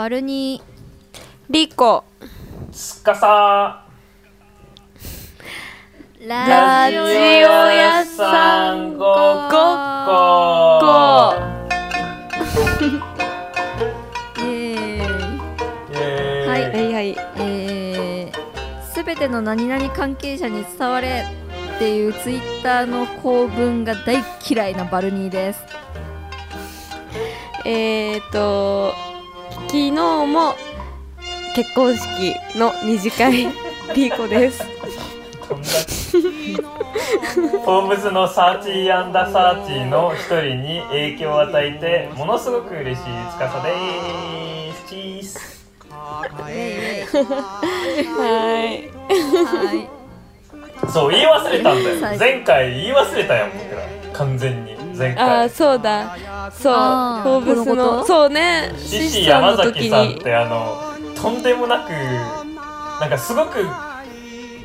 バルニリコ。すかさー。ラジオ屋さんごっこ。はいはいはい。えー、すべての何々関係者に伝われっていうツイッターの構文が大嫌いなバルニーです。えーと昨日も結婚式の二次会リコです。フォーブズのサーチーアンダーサーチーの一人に影響を与えてものすごく嬉しい司です。チースイエーイはいはい。そう言い忘れたんだよ。前回言い忘れたよ僕ら。完全に前回。そうだ。そう。フォーブスこのそうね。獅子山崎さんっにてあのとんでもなくなんかすごく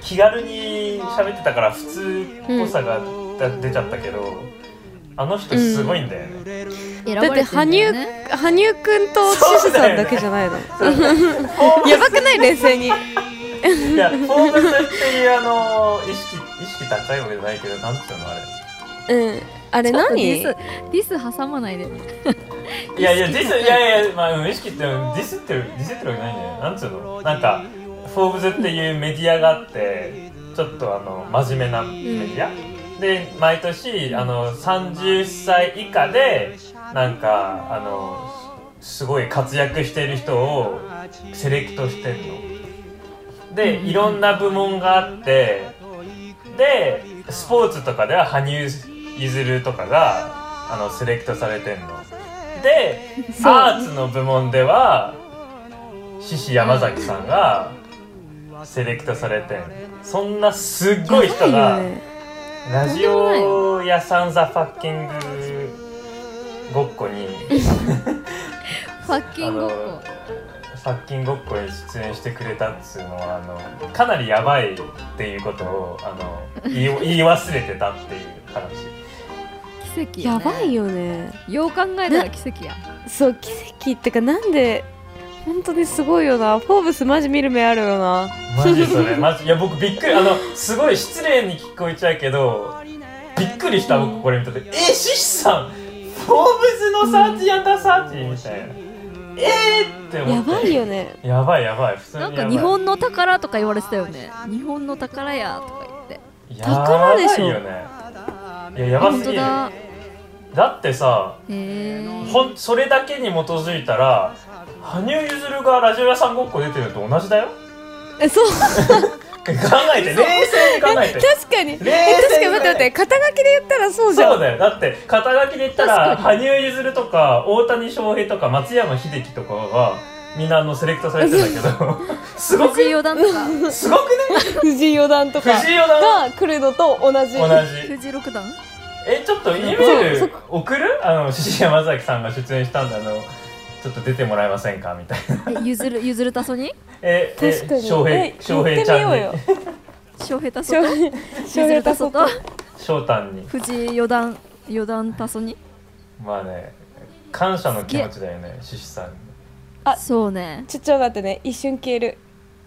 気軽に喋ってたから普通っぽさが出ちゃったけど、あの人すごいんだよね、選だって羽生羽生くんとシシさんだけじゃないの。フォーやばくない？冷静に。いやフォーブスっていうあの意識意識高いわけじゃないけどなんつうのあれ。うんあれ何？ディスディス挟まないで。いやいやディスいやいやまあうん意識ってディスってるディスってるわけないんだよ。なんつうの？なんか Forbes っていうメディアがあってちょっとあの真面目なメディア、で毎年あの30歳以下でなんかあのすごい活躍してる人をセレクトしてんの。でいろんな部門があってでスポーツとかでは羽生結弦とかがあのセレクトされてんの。でアーツの部門では獅子山崎さんがセレクトされてんそんなすっごい人がラジオ屋さんザ・ファッキングごっこに ファッキングごっこ。ファッキンごっこに出演してくれたっつうのはあのかなりやばいっていうことをあの言い言い忘れてたっていう話奇跡やばいよよね。よう考えたら奇跡やそう奇跡ってかなんで本当にすごいよな。フォーブスマジ見る目あるよな。マジそれ。マジいや僕びっくりあのすごい失礼に聞こえちゃうけどびっくりした僕これ見た時。えシシさんフォーブズのサーチアンダーサーチ？みたいな。えーって思って。やばいよね。やばいやばい。普通にやばい。なんか日本の宝とか言われてたよね。日本の宝やとか言って。宝でしょやばいよね。いややばすぎる。本当だだってさほんそれだけに基づいたら羽生結弦がラジオ屋さんごっこ出てるのと同じだよ。えそう。考えて冷静に考えて。確かに。冷静え確かに待って待って肩書きで言ったらそうじゃん。そうだよ。だって肩書きで言ったら確羽生結弦とか大谷翔平とか松山英樹とかがみんなあのセレクトされてたけど。すごく藤井四段とか。すごくね？藤井四段とか藤井四段。が来るのと同じ。同じ。藤井六段？えちょっと E メーそル送る？あの獅子山崎さんが出演したんだあのちょっと出てもらえませんか？みたいな。えゆずるゆずるたそに？ええ確かに。翔平え翔平ちゃんに翔平たそと？翔平ゆずるたそと？翔太に。藤井四段四段たそに？まあね感謝の気持ちだよね獅子さんに。あそうね。ちょちょ待ってね。一瞬消える。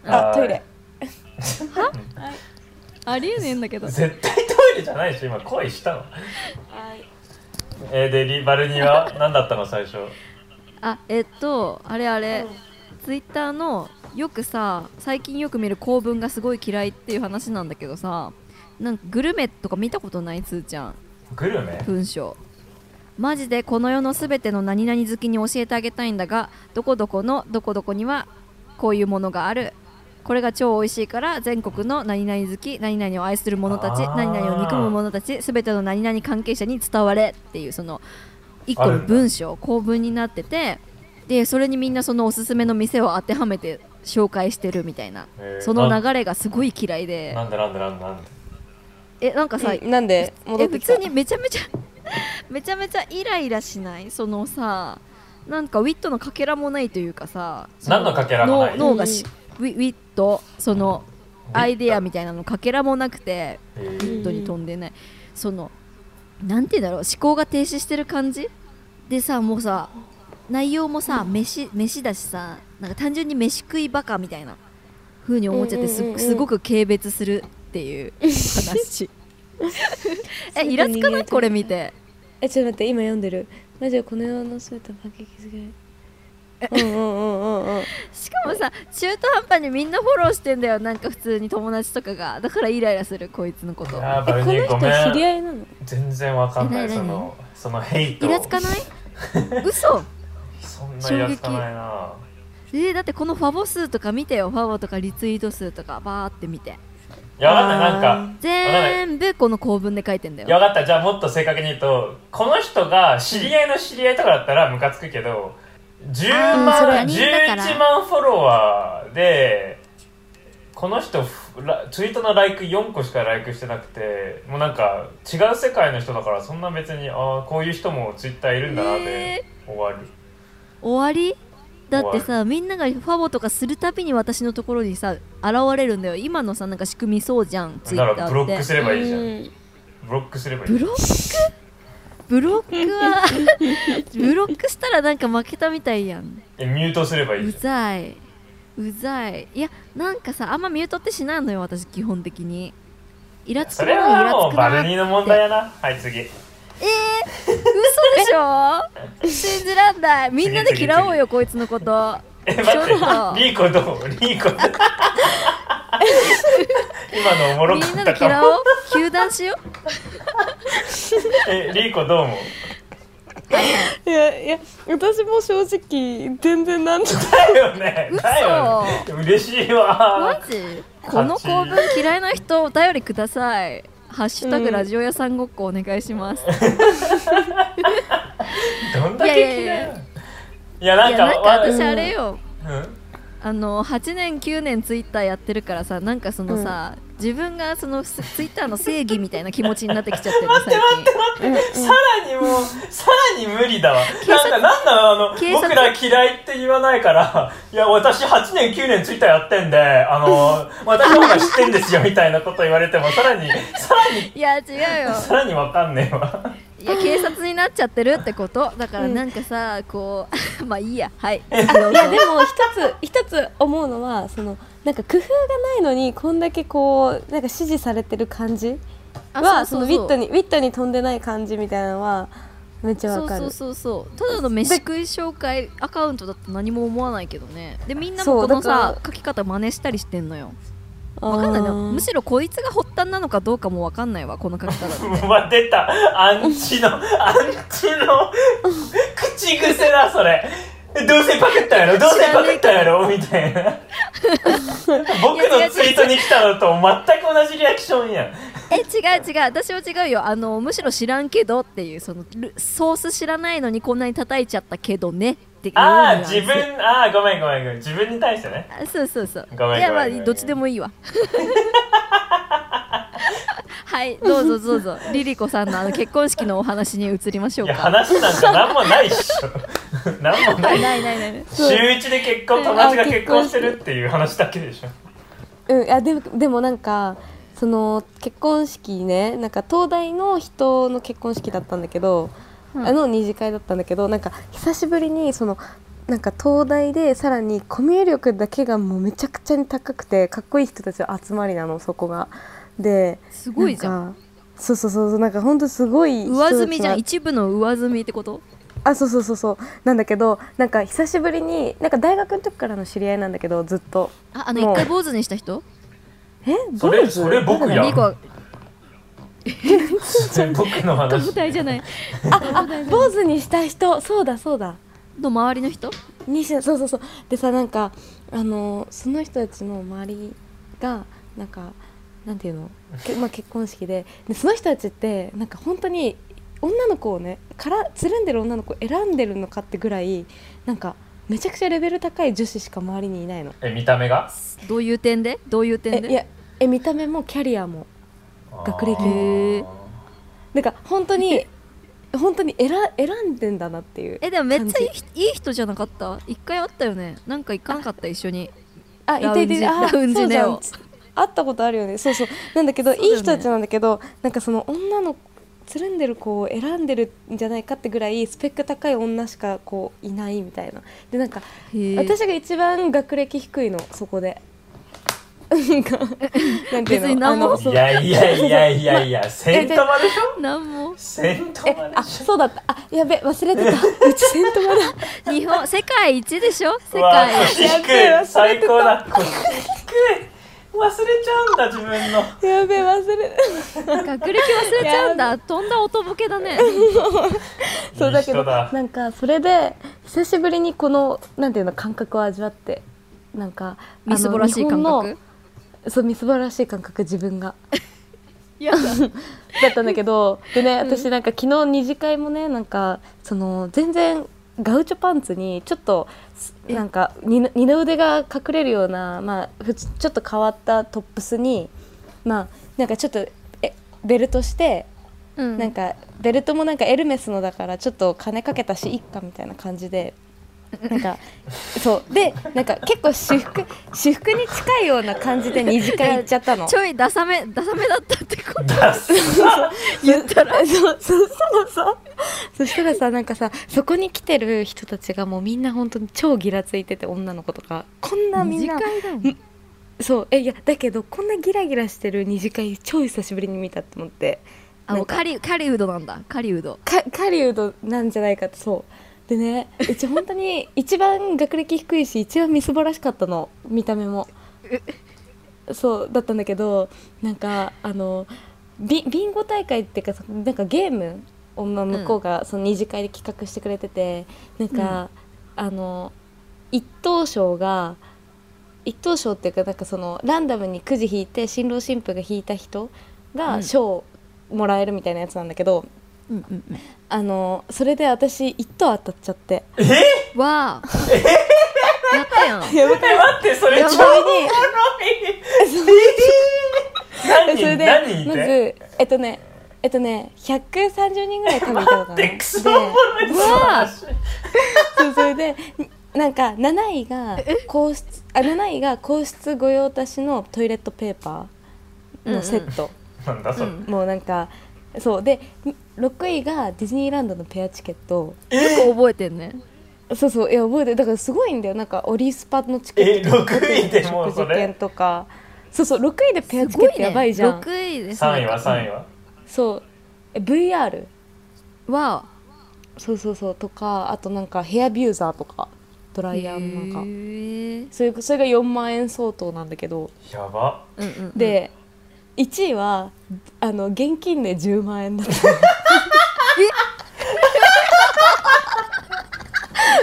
あトイレ ありえねえんだけど。絶対トイレじゃないでしょ今。声したの。えー、でリバルニは？何だったの最初？あえっとあれあれ。ツイッターのよくさ最近よく見る構文がすごい嫌いっていう話なんだけどさなんかグルメとか見たことない？つーちゃん。グルメ？文章。マジでこの世のすべての何々好きに教えてあげたいんだがどこどこのどこどこにはこういうものがあるこれが超美味しいから全国の何々好き何々を愛する者たち何々を憎む者たちすべての何々関係者に伝われっていうその一個の文章構文になっててでそれにみんなそのおすすめの店を当てはめて紹介してるみたいなえー。そのな流れがすごい嫌いで。なんでなんでなんでなんで？えなんかさうんなんで？戻えってきた？普通にめちゃめちゃ めちゃめちゃイライラしない？そのさなんかウィットのかけらもないというかさそ何のかけらもない？脳脳がしウィウィットそのアイデアみたいなのかけらもなくてえウィー。ットに飛んでない。そのなんて言うんだろう思考が停止してる感じ？でさもうさ内容もさ飯飯だしさなんか単純に飯食いバカみたいな風に思っちゃってす,、ごく軽蔑するっていう話。えイラつかない？これ見て。えちょっと待って今読んでる。マジでこの世の全てパケキズしかもさ中途半端にみんなフォローしてんだよ。なんか普通に友達とかが。だからイライラするこいつのこと。やばいこの人知り合いなの？全然わかんない。そのそのヘイト。イラつかない？嘘？そんなイラつかないな。えー、だってこのファボ数とか見てよ。ファボとかリツイート数とか。バーって見て。いや分かったなんか全部この構文で書いてんだよ。分かった。じゃあもっと正確に言うとこの人が知り合いの知り合いとかだったらムカつくけど、うん10万、11万フォロワーで、この人、ツイートのライク4個しかライクしてなくて、もうなんか違う世界の人だから、そんな別に、ああ、こういう人もツイッターいるんだなって終わり？終わり。だってさみんながファボとかするたびに私のところにさ現れるんだよ。今のさなんか仕組みそうじゃんツイッターって。だからブロックすればいいじゃん、ブロックすればいい。ブロック？ブロックは ブロックしたらなんか負けたみたいやん。えミュートすればいいうじざい。うざい。いやなんかさあんまミュートってしないのよ私基本的に。イラつくものにイはもうバルニーの問題やな。はい次。えー、嘘でしょ？信じらんない。みんなで嫌おうよこいつのこと。え待って。ちょっと。リーコどう？リーコ 今のおもろみんかったかも。なで嫌おう糾弾しよう。えリーコどう思う？いやいや私も正直全然なんとだよね。だよね。嬉しいマわジ？この構文嫌いな人お便りください。ハッシュタグうんラジオ屋さんごっこお願いします、どんだけいやいやい嫌やいいやないんかやなんかわ私あれよ。うんあの8年9年ツイッターやってるからさなんかそのさ、自分がそのツイッターの正義みたいな気持ちになってきちゃってるの最近。さらにもうさらに無理だわ。なんかなんだあの僕ら嫌いって言わないから。いや私8年9年ツイッターやってんであの 私の方が知ってんですよみたいなこと言われてもさらにさらにいや違うよ。さらにわかんねえわいや警察になっちゃってるってこと？だからうんなんかさ、こう まあいいや。はい。いやでも一つ一つ思うのはそのなんか工夫がないのにこんだけこうなんか支持されてる感じ？あはそのウィットにウィットに飛んでない感じみたいなのはめっちゃわかる。そうそうそうそう。ただの飯食い紹介アカウントだと何も思わないけどね。でみんなそうもこのさ書き方真似したりしてんのよわかんない。なむしろこいつが発端なのかどうかもわかんないわこの書き方って。うわ出た。アンチのアンチの口癖だそれ。どうせパクったやろ？どうせパクったやろ？みたいな。僕のツイートに来たのと全く同じリアクションやん。え違う違う。私は違うよ。あのむしろ知らんけどっていうそのルソース知らないのにこんなに叩いちゃったけどねっていうああ自分ああごめんごめんごめん。自分に対してね。あそうそうそう。ごめんいやまあどっちでもいいわ。はいどうぞどうぞ。リリコさんのあの結婚式のお話に移りましょいうやか話なんか何もないっしょ。何もなないいないないない。週一で結婚友達が結婚してるっていう話だけでしょ。うんあでもでもなんかその結婚式ねなんか東大の人の結婚式だったんだけど、の二次会だったんだけどなんか久しぶりにそのなんか東大でさらにコミュ力だけがもうめちゃくちゃに高くてかっこいい人たちの集まりなのそこが。ですごいじゃん。なんかそうそうそうそうなんか本当すごい上積みじゃん。の一部の上積みってこと？あそうそうそうそう。なんだけどなんか久しぶりになんか大学の時からの知り合いなんだけどずっと。ああの一回坊主にした人？えそれ坊主それ僕やん 僕の話。舞台じゃない。あ坊主にした人。そうだそうだ。の周りの人？にしそうそうそう。でさなんかあのその人たちの周りがなんかなんていうの、けまあ、結婚式で。でその人たちってなんか本当に女の子をねからつるんでる女の子を選んでるのかってぐらいなんかめちゃくちゃレベル高い女子しか周りにいないの。え見た目が？どういう点で？どういう点で？えいやえ見た目もキャリアも学歴。なんか本当に 本当に選選んでんだなっていうえでもめっちゃいい感人いい人じゃなかった？一回会ったよね。なんか行かなかった一緒に。あいたいたいたあラウン会ったことあるよね。そうそう。なんだけど、ね。いい人たちなんだけどなんかその女のつるんでる子を選んでるんじゃないかってぐらいスペック高い女しかこういないみたいな。でなんか私が一番学歴低いのそこでなんかなんていうの？別に何も。あのそういやいやいやいやいやセントマでしょ？なんも。セントえあマでしょ？そうだった。あやべ忘れてた。うちセントマだ日本世界一でしょ？世界。一腰低やべえ忘れてた。い最高だ。腰低い。忘れちゃうんだ自分の。やべ忘れ学歴忘れちゃうんだ。とんだ音ボケだね。そうだけどいい人だ。なんかそれで久しぶりにこのなんていうの感覚を味わってなんかみすぼらしい感あの覚日本のそうみすぼらしい感覚自分が。だ。だったんだけどでね私なんか昨日二次会もねなんかその全然ガウチョパンツにちょっとなんか二の腕が隠れるような、まあ、ちょっと変わったトップスにまあなんかちょっとえベルトしてうん。なんかベルトもなんかエルメスのだからちょっと金かけたしいっかみたいな感じでなんかそう。でなんか結構私服私服に近いような感じで二次会行っちゃったの。ちょいダサめダサめだったってこと？言ったら？そうそしたらさそしたらさなんかさそこに来てる人たちがもうみんな本当に超ギラついてて女の子とか。こんなみんな二次会だもんそうえいやだけどこんなギラギラしてる二次会超久しぶりに見たって思って。あもうカリカリウドなんだ。カリウド。か狩人なんじゃないかってそうでね。うち本当に一番学歴低いし一番みすぼらしかったの。見た目も。そうだったんだけどなんかあのビビンゴ大会っていうかそなんかゲームをまあ向こうがその二次会で企画してくれてて、なんか、あの一等賞が一等賞っていうかなんかそのランダムにくじ引いて新郎新婦が引いた人うん。が賞もらえるみたいなやつなんだけど、うんうんうん。あのそれで私一等当たっちゃって。え？わあ。やったやん。やばえ待ってそれ超おもろい何それで人何人いまてずえっとねえっとね130人ぐらい多分いたのかなでクソおもろい。わあそうそれでなんか7位が皇室あ7位が皇室御用達のトイレットペーパーのセット、なんだそれ。うんもうなんかそう。で6位がディズニーランドのペアチケット。よく覚えてんね。そうそう。いや覚えてる。だからすごいんだよ。なんかオリスパのチケット。とかえ？6位でもうそれ？食事券とか。そうそう。6位でペアチケットやばいじゃん、6位です。3位は？3位は？そう。え VR わそうそうそう。とかあとなんかヘアビューザーとか。ドラあイヤーのなんか。それそれが4万円相当なんだけど。やば。うんうんうん。で1位はあの現金で10万円だった。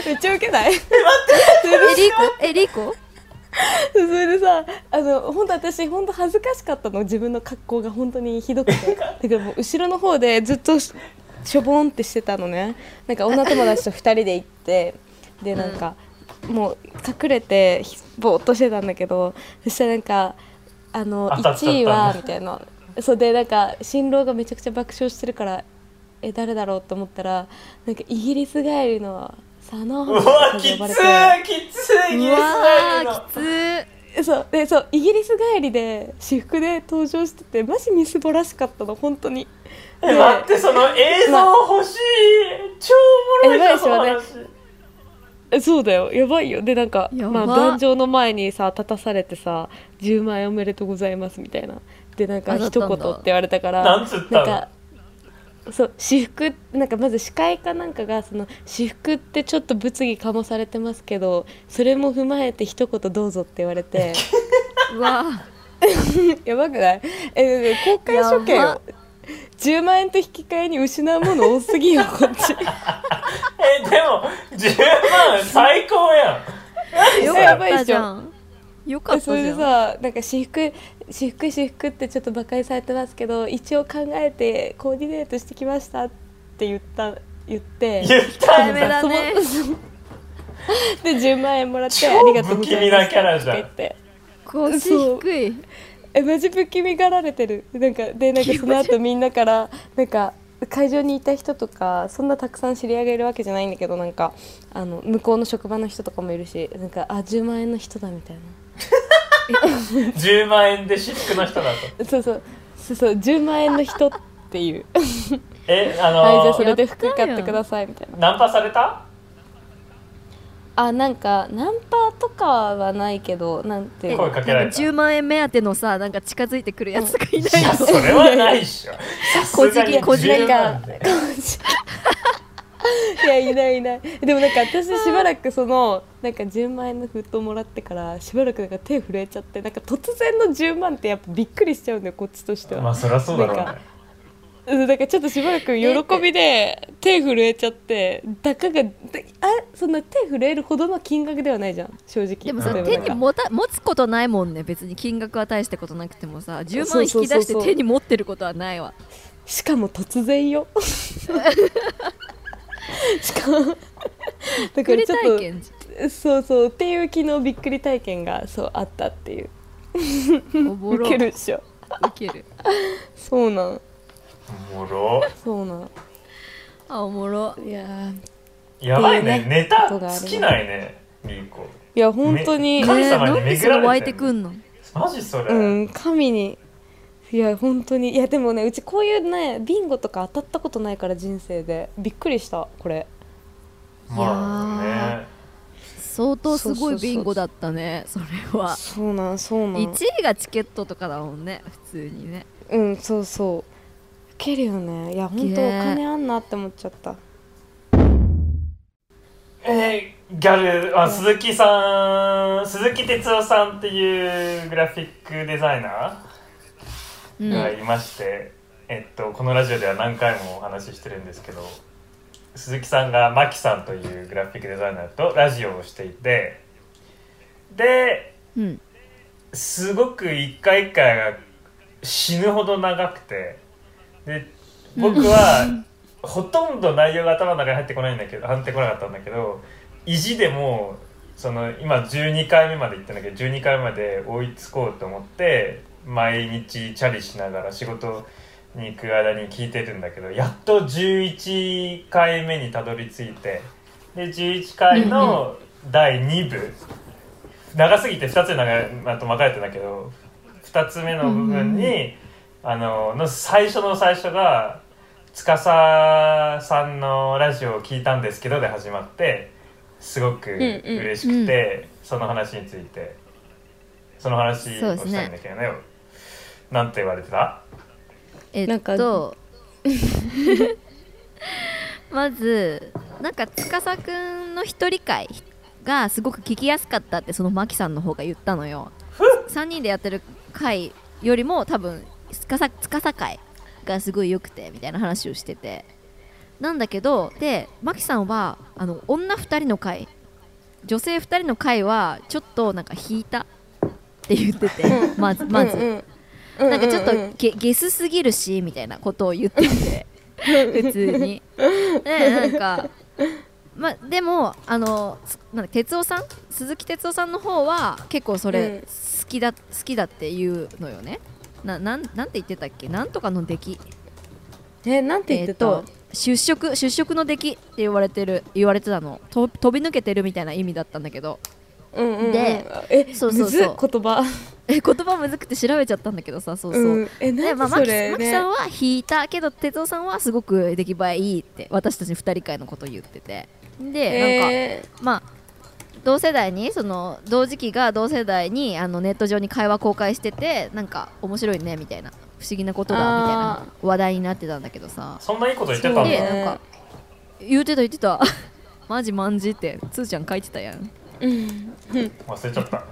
めっちゃウケない？えリコ？えリコ？それでさあの本当私本当恥ずかしかったの。自分の格好が本当にひどくて。だからもう後ろの方でずっとししょぼんってしてたのね。なんか女友達と2人で行ってでなんか、もう隠れてひぼーっとしてたんだけどそしたらなんかあの当たっちゃったんだ。1位はみたいな。そうでなんか新郎がめちゃくちゃ爆笑してるからえ誰だろうと思ったらなんかイギリス帰りの佐野うわきつと呼ばれて。ーきつーイギリス帰りの。ーきつーそうでそうイギリス帰りで私服で登場しててマジみすぼらしかったの本当に。え待ってその映像欲しい。超おもろいでし話えそうだよ。やばいよ。でなんかまあ壇上の前にさ立たされてさ「10万円おめでとうございます」みたいな。でなんか一言って言われたからなんかそう私服なんかまず司会かなんかがその私服ってちょっと物議醸されてますけどそれも踏まえて一言どうぞって言われて。うわ。やばくない？え公開処刑10万円と引き換えに失うもの多すぎよこっち。えでも10万最高やん。ーよやかったじゃん。よかったそれでさなんか私服私服私服ってちょっと馬鹿にされてますけど一応考えてコーディネートしてきましたって言った言って。言っただ。ね。で10万円もらって超ありがとうございます不気味なキャラじゃん。とか言って。腰低いえマジ不気味がられてる？なんかでなんかその後みんなからなんか会場にいた人とかそんなたくさん知り合いがいるわけじゃないんだけどなんかあの向こうの職場の人とかもいるしなんかあ10万円の人だみたいな。10万円で私服の人だと。そうそう。そうそう10万円の人っていう。えあのはいじゃあそれで服買ってくださいみたいな。ナンパされた？あなんかナンパとかはないけどなんていう声のかけられた。10万円目当てのさなんか近づいてくるやつとかいないいやそれはないっしょ。さすがに小じ10なんか万で いやいない。いないでもなんか私しばらくそのなんか10万円の封筒もらってからしばらくなんか手震えちゃってなんか突然の10万ってやっぱびっくりしちゃうんだよこっちとしては、まあそりゃそうだろうねだからちょっとしばらく喜びで手震えちゃってたかがであそんな手震えるほどの金額ではないじゃん。正直。でもさうん手に持た持つことないもんね。別に金額は大したことなくてもさ10万引き出して手に持ってることはないわ。しかも突然よ。しかもだからちょっとそうそうっていう昨日びっくり体験がそうあったっていう。おもウろケるっしょ。ウケる。そうなんおもろ。そうなんあおもろ。いやー。やばいね。ね。ネタ尽きないねリーコ。いや本当に、ね神様になんで巡られ湧いてくんの？マジそれ、うん神に。いや本当に。いやでもねうちこういうねビンゴとか当たったことないから人生で。びっくりしたこれ。まあね。相当すごいビンゴだったねそれは。そうなんそうなん。1位がチケットとかだもんね普通にね。うんそうそうウケるよね。いや本当おね金あんなって思っちゃった。えー、ギャルあ鈴木さん。鈴木哲夫さんっていうグラフィックデザイナうん。ーがいまして、えっとこのラジオでは何回もお話ししてるんですけど鈴木さんがマキさんというグラフィックデザイナーとラジオをしていてでうん。すごく一回一回が死ぬほど長くてで僕はほとんど内容が頭の中に入ってこないんだけど入ってこなかったんだけど意地でもその今12回目まで行ったんだけど12回目まで追いつこうと思って毎日チャリしながら仕事に行く間に聞いてるんだけどやっと11回目にたどり着いてで11回の第2部、長すぎて2つに長いまと分かれてんだけど2つ目の部分に、あのの最初の最初が司さんのラジオを聞いたんですけどで始まってすごくんうん嬉しくて、その話についてその話をしたいんだけどね。なんて言われてた？えっなんかと まずなんか司くんの一人会がすごく聞きやすかったってそのマキさんの方が言ったのよ。3人でやってる会よりも多分司司会がすごい良くてみたいな話をしてて。なんだけどでマキさんはあの女2人の会。女性2人の会はちょっとなんか引いたって言っててまずまず、うんうん。なんかちょっとうんうんゲゲスすぎるしみたいなことを言ってて 普通に。でなんかまあでもあのつなんか哲夫さん？鈴木哲夫さんの方は結構それうん。好きだ、好きだっていうのよねななんなんて言ってたっけ？なんとかの出来。えなんて言ってた、えーと出色出色の出来って言われてる言われてたの。と飛び抜けてるみたいな意味だったんだけど。うんうんうん。でえそうそうそう。言葉。え言葉むずくて調べちゃったんだけどさそうそう、うんえなんでそマキマキさんは引いたけど哲夫さんはすごく出来栄えいいって私たち2人会のことを言ってて。で、なんかえまあ同世代にその同時期が同世代にあのネット上に会話公開しててなんか面白いねみたいな不思議なことだみたいな話題になってたんだけどさ。そんないいこと言ってたんでだね。なんか言ってた言ってた。マジマンジってつーちゃん書いてたやん。ーうん。忘れちゃった。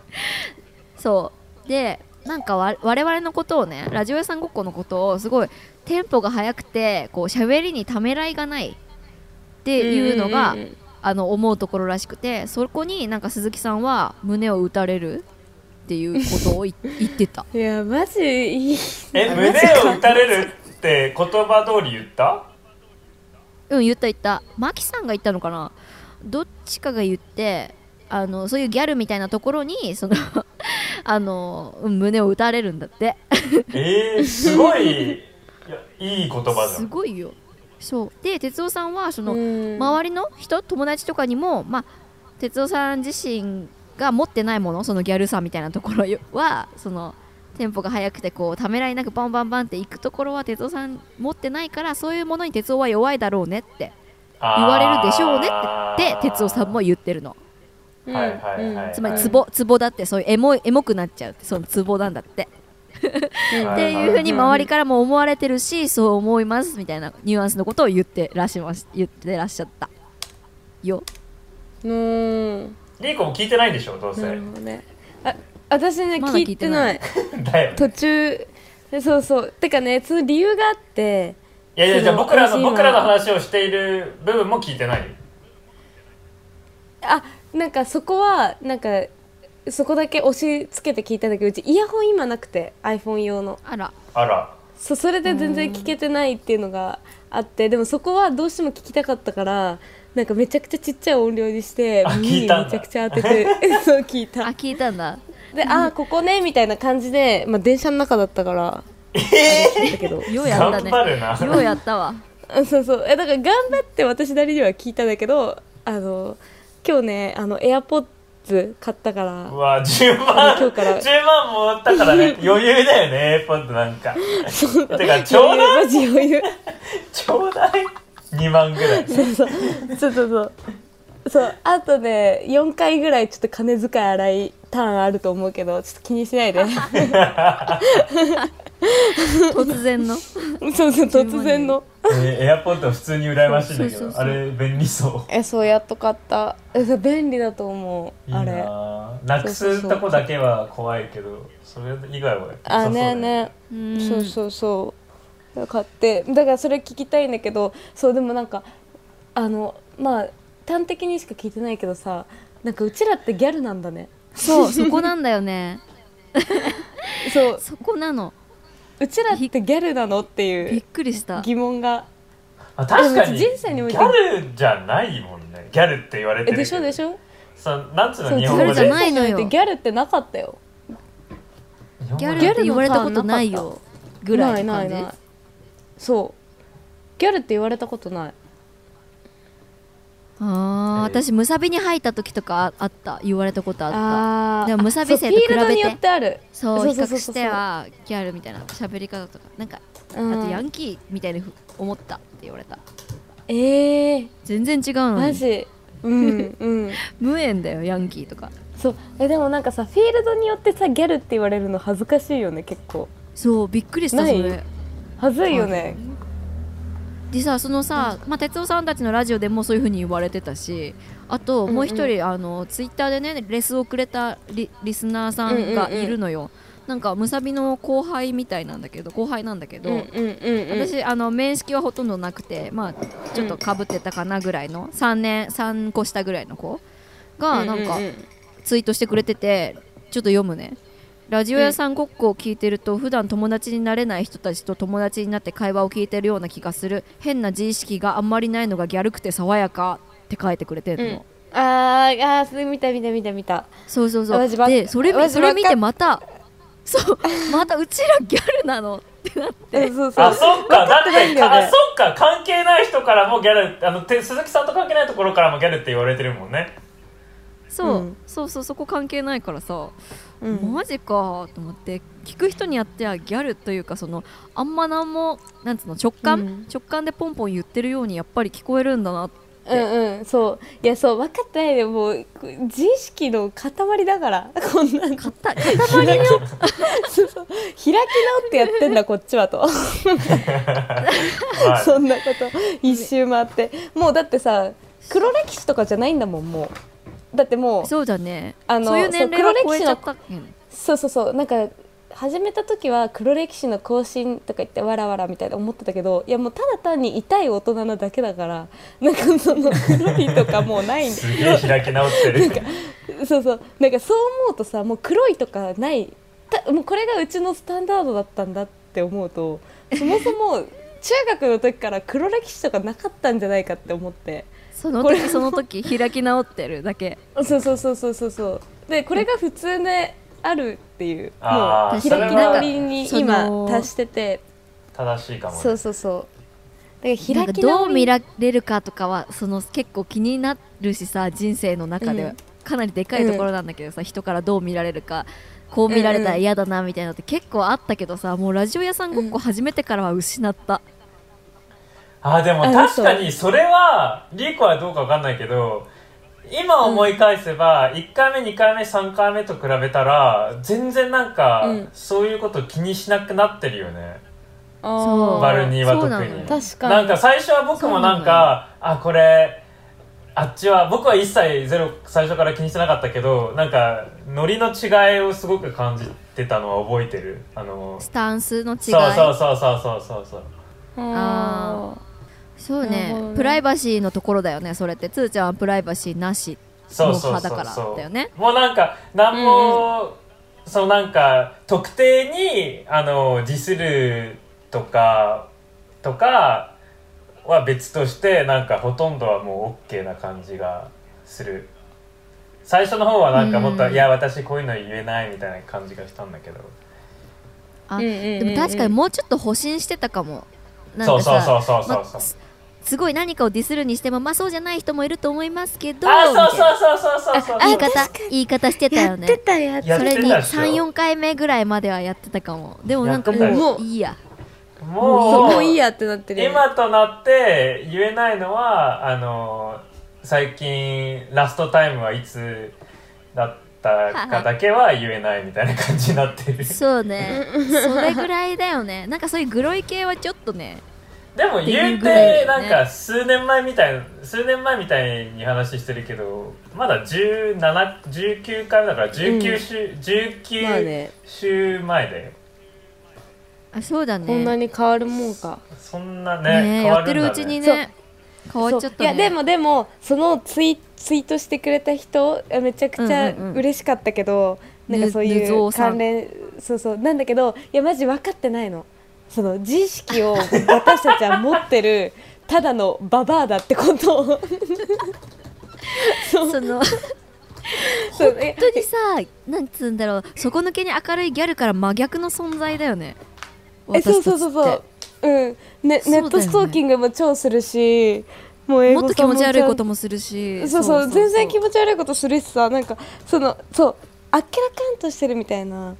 そう。でなんかわ我々のことをねラジオ屋さんごっこのことをすごいテンポが速くてこう喋りにためらいがないっていうのが、あの思うところらしくてそこになんか鈴木さんは胸を打たれるっていうことをい 言ってた。いやマジいい。え胸を打たれるって言葉通り言った？うん言った言った。マキさんが言ったのかな？どっちかが言ってあのそういうギャルみたいなところにその あのうん胸を打たれるんだって。えー、すごいいやいい言葉じゃすんごいよそう。で哲夫さんはその、うん。周りの人友達とかにもまあ哲夫さん自身が持ってないものそのギャルさみたいなところはそのテンポが速くてこうためらいなくバンバンバンっていくところは哲夫さん持ってないからそういうものに哲夫は弱いだろうねって言われるでしょうねって哲夫さんも言ってるの。つまりツボツボだってそういうエモいエモくなっちゃうってそのツボなんだってっていうふうに周りからも思われてるしそう思いますみたいなニュアンスのことを言ってらっしゃいまし言ってらっしゃった。よ。うん。リーコも聞いてないんでしょどうせ。なるほどね。あ私ねまだ聞いてない。だよね。途中そうそう。てかねその理由があっていやいやじゃあ僕らの僕らの話をしている部分も聞いてないあなんかそこはなんかそこだけ押し付けて聞いたんだけどうちイヤホン今なくて iPhone 用の。あら。あら。そそれで全然聞けてないっていうのがあってでもそこはどうしても聞きたかったからなんかめちゃくちゃちっちゃい音量にしてあ耳にめちゃくちゃ当てて そう聞いあた聞いたんだ。であーここねみたいな感じで、まあ、電車の中だったからえだけど。ようやった頑ね張るな。ようやったわ。あそうそう。えだから頑張って私なりには聞いたんだけどあの今日ねあの AirPods 買ったから。うわ10あ万の今日から。10万もらったからね。余裕だよね AirPod なんか。てかちょうだい。マジ余裕。ちょうだい。2 万ぐらい。そうそう。そうそうそう。そう。あとね4回ぐらいちょっと金遣い荒いターンあると思うけどちょっと気にしないで 突然の。そうそう突然の。えー、AirPod 普通に羨ましいんだけそうそうそう。どあれ便利そえそうやっと買った。え便利だと思う。ういいあれななくすとこだけは怖いけどそれ以外はあねねうん。そうそうそう。買って。だからそれ聞きたいんだけどそうでもなんかあのまあ端的にしか聞いてないけどさなんかうちらってギャルなんだね。そうそこなんだよね。そう。そこなのうちらってギャルなのってびっいうくりした。疑問が。あ確かに。人生において。ギャルじゃないもんね。ギャルって言われてるけど。えでしょでしょ？そうなんつうの日本語で。ギャルじゃないのよ。ギャルってなかったよ。ギャルって言われたことないよ。ぐらいの感じ？ないないない。そう。ギャルって言われたことないあー私むさびに入った時とかああった。言われたことあった。でもムサビ生とそうフィールドに比べてよってある。そう比較してはギャルみたいな喋り方とか。なんかあうん。とヤンキーみたいにふ思ったって言われた。えー、全然違うのに。マジ。うんうん。無縁だよヤンキーとか。そう。えでもなんかさフィールドによってさギャルって言われるの恥ずかしいよね結構。そうびっくりしたそれ。恥ずいよねでさそのさ、まあ、哲夫さんたちのラジオでもそういう風に言われてたしあともう一人、あのツイッターでねレスをくれたリリスナーさんがいるのよ、なんかむさびの後輩みたいなんだけど後輩なんだけど、うんうんうんうん。私あの面識はほとんどなくてまあちょっとかぶってたかなぐらいの3年3個下ぐらいの子がなんかうううツイートしてくれててちょっと読むねラジオ屋さんごっこを聞いてると、普段友達になれない人たちと友達になって会話を聞いてるような気がする。変な自意識があんまりないのがギャルくて爽やか。って書いてくれてるの、うん。あーあーそれ見た見た見た見た。そうそうそう。でそれそれ見てまたそうまたうちらギャルなの。ってなって。えそうそう。あそっか。だってあそっか。関係ない人からもギャルあのて鈴木さんと関係ないところからもギャルって言われてるもんね。そう、うん。そうそう。そこ関係ないからさ、うん。マジかと思って聞く人によってはギャルというかそのあんまなんもなんつうの直感、うん。直感でポンポン言ってるようにやっぱり聞こえるんだなうんうん。そう。いやそう分かってないでもう自意識の塊だから こんなの。そうそう。開き直ってやってんだこっちはと。まあ そんなこと一周回って。もうだってさ黒歴史とかじゃないんだもんもうだってもうそうだね。あのそういう年齢は超えちゃったそうそうそうなんか始めた時は黒歴史の更新とか言ってわらわらみたいな思ってたけどいやもうただ単に痛い大人なだけだから なんかその黒いとかもうないんすげえ開き直ってる。そうそう。なんかそう思うとさもう黒いとかないたもうこれがうちのスタンダードだったんだって思うとそもそも中学の時から黒歴史とかなかったんじゃないかって思ってそのこれ。時その時 開き直ってるだけ。そうそうそうそうそうそう。でこれが普通であるっていうもう開き直りに今達してて。正しいかもね。そうそうそう。だからなんか開き直り。どう見られるかとかはその結構気になるしさ人生の中で、うん。かなりでかいところなんだけどさ、人からどう見られるか。こう見られたら嫌だなみたいなのって結構あったけどさもうラジオ屋さんごっこ始めてからは失った、あーでもあ確かにそれはリーコはどうかわかんないけど今思い返せば1回目2回目3回目と比べたら全然なんかうん。そういうこと気にしなくなってるよね。そう。バルニーは特に。確かに。なんか最初は僕もなんかあこれあっちは僕は一切ゼロ最初から気にしてなかったけどなんかノリの違いをすごく感じてたのは覚えてる。あのスタンスの違い。そうそうそうそうそうそう。そうあそうね。ね。プライバシーのところだよね。それって。つーちゃんはプライバシーなし。そうそう派だからだよね。もうなんか何も、そのなんか特定にあのディスるとかとかは別としてなんかほとんどはもう OK な感じがする。最初の方はなんかもっと、うん。いや私こういうの言えないみたいな感じがしたんだけど。あ、うんうんうんうん。でも確かにもうちょっと保身してたかも。なんそうかさすすごい何かをディスるにしてもまあそうじゃない人もいると思いますけどあそうそうそうそうそう。そう言い方言い方してたよね。やってたやつ。やってそれにたでしょ。34回目ぐらいまではやってたかも。でもなんかもういいや。もうもういいやってなってる今となって言えないのはあの最近ラストタイムはいつだったかだけは言えないみたいな感じになってる。そうね。それぐらいだよね。なんかそういうグロい系はちょっとねでも言うってなんか数年前みたい数年前みたいに話してるけどまだ1719回目だから19週、まあ19ね週前だよ。あそうだね。こんなに変わるもんか。そんなねね変わるんだね。やってるうちにね変わっちゃったね。そう。いやでもでもそのツイツイートしてくれた人えめちゃくちゃうんうんうん。嬉しかったけど、なんかそうぬいうぬぞうさん。関連そうそう。なんだけどいやマジ分かってないのその自意識を私たちは持ってるただのババアだってこと。をそのそう。え本当にさなんつうんだろう底抜けに明るいギャルから真逆の存在だよね。えそう私たちって。そうそうそううんね。ねネットストーキングも超するしもう英語もっと気持ち悪いことももするし。そうそう。全然気持ち悪いことするしさなんかそのそうあっけらかんとしてるみたいな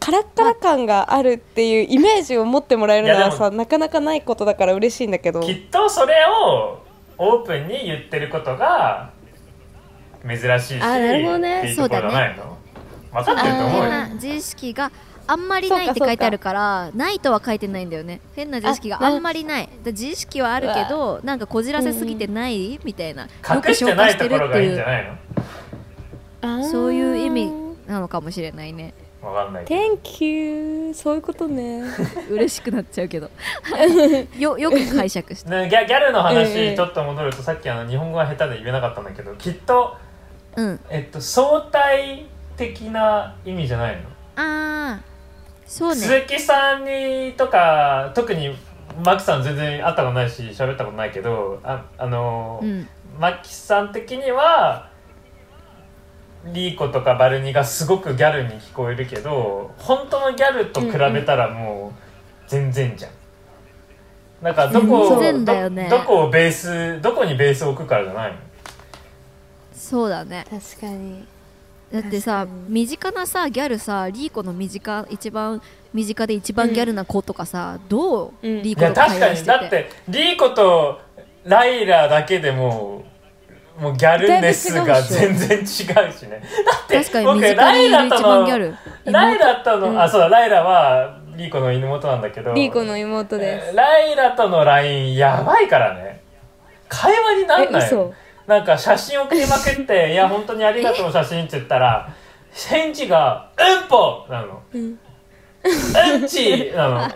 カラッカラ感があるっていうイメージを持ってもらえるのはさなかなかないことだから嬉しいんだけど。きっとそれをオープンに言ってることが珍しいしあなるほどね。っていうところじゃないの、分かってると思うよ。変な自意識があんまりないって書いてあるからないとは書いてないんだよね。変な自意識があんまりない。で自意識はあるけどなんかこじらせすぎてない、みたいな隠してないところがいいんじゃうないのそういう意味なのかもしれないね分かんない Thank you. そういうことね。嬉しくなっちゃうけど。よよく解釈して。ねギャギャルのえ話えちょっと戻るとさっきあの日本語が下手で言えなかったんだけどきっと、うん。えっと、相対的な意味じゃないの、ああそうね。鈴木さんにとか特にマキさん全然会ったことないし喋ったことないけどああの、うん。マキさん的にはリーコとかバルニがすごくギャルに聞こえるけど本当のギャルと比べたらもう全然じゃん。なんかどこを全然だよね。どどこをベースどこにベースを置くからじゃないの。そうだね。確かに。だってさ確かに。身近なさギャルさリーコの身近一番身近で一番ギャルな子とかさ、どううん。いやリーコと確かに会話してて？だってリーコとライラだけでもうもうギャルネスが全然違うしね。だって確かに僕ライラとのライラとの、うん。あそうだライラはリーコの妹なんだけどリーコの妹です。えーライラとの LINE やばいからね。会話になんない。なんか写真送りまくって「いや本当にありがとう写真」って言ったら返事が「うんぽ!」なの「うん。うんち!」なの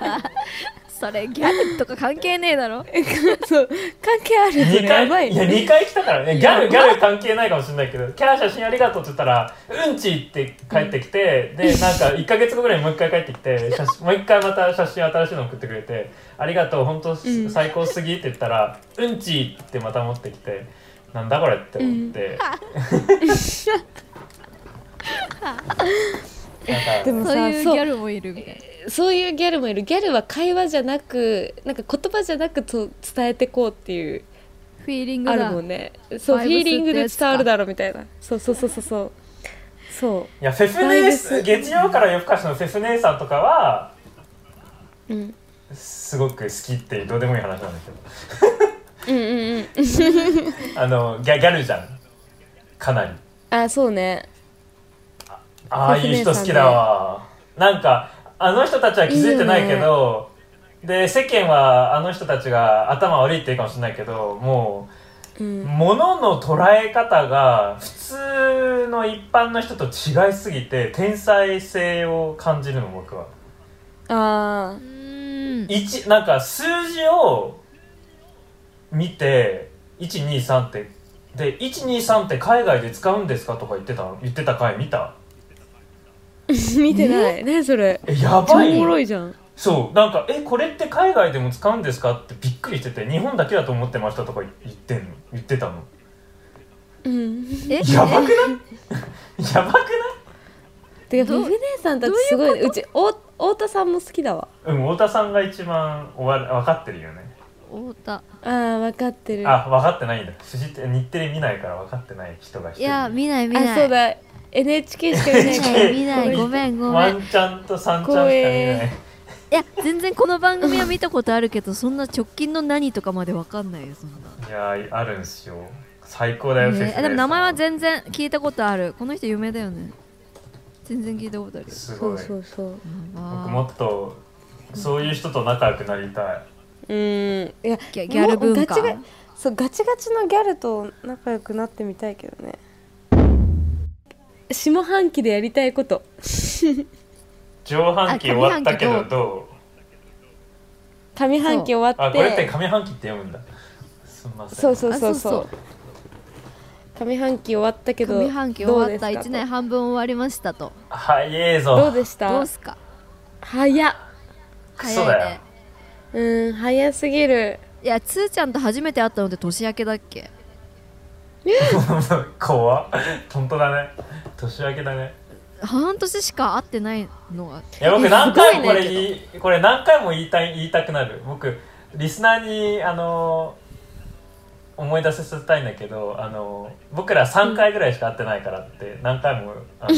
それギャルとか関係ねえだろ。そう関係ある。それ2や回ばいいや2回来たからね。ギャルギャル関係ないかもしれないけど「キャー写真ありがとう」って言ったら「うんち!」って帰ってきて、でなんか1か月後ぐらいにもう一回帰ってきて 写真もう一回また写真新しいの送ってくれて「ありがとう本当、ん。最高すぎ」って言ったら「うんち!」ってまた持ってきてなんだこれって思って、なん。か でもそう。さそういうギャルもいるみたいな。そういうギャルもいる。ギャルは会話じゃなくなんか言葉じゃなくと伝えてこうっていう。フィーリングだ。あるもんね。そうフィーリングで伝わるだろうみたいな。そうそうそうそうそう。そいやフェフ姉さん月曜から夜更かしのフェフ姉さんとかはう、うん、すごく好きっていうどうでもいい話なんだけどうんうんうん。あのギャギャルじゃん。かなり。あそうねああいう人好きだわ。なんかあの人たちは気づいてないけどで世間はあの人たちが頭悪いって言うかもしれないけどもううん。物の捉え方が普通の一般の人と違いすぎて天才性を感じるの僕は。あうーん。一なんか数字を見て123ってで123って海外で使うんですかとか言ってた言ってた回見た？ー 見てない。何それ。えや超おもばいよろいじゃん。そう。なんか「えこれって海外でも使うんですか?」ってびっくりしてて「日本だけだと思ってました」とか言ってんの。言ってたの。うん。え？やばくない？やばくない？どう？てかフィフ姉さんたちすごいねうちお太田さんも好きだわ。うん太田さんが一番おわ分かってるよね。太田。ああ分かってる。あ分かってないんだ。フジテ日テレ見ないから分かってない人が一人。いや見ない見ない。あそうだ NHK しか見ないから見ない見ないごめん。ごめん。ワンちゃんと三ちゃんしか見ない。いや全然この番組は見たことあるけどそんな直近の何とかまでわかんないよそんな。いやあるんすよ。最高だよ、えフェフーあでも名前は全全然聞いたことある。この人有名だよね。全然聞いたことあるすごい。うそうそう。僕もっとそういう人と仲良くなりたい。うん。いやギャギャル文化。もうガチガそうガチガチのギャルと仲良くなってみたいけどね下半期でやりたいこと。上半期終わったけどあ上半期どう？上半期終わあって。これって上半期って読むんだ。すみません。そうそうそうあそう上半期終わったけど上半期終わったどうですか？1年半分終わりましたと。早えどうぞでした？どうすか？早っ。クソだよ。うん早すぎる。いやつーちゃんと初めて会ったのって年明けだっけ？怖っ。本当だね年明けだね。半年しか会ってないのがいや僕え何回もこれい言いこれ何回も言いたい言いたくなる。僕リスナーにあの思い出させたいんだけどあの僕ら3回ぐらいしか会ってないからって何回もあの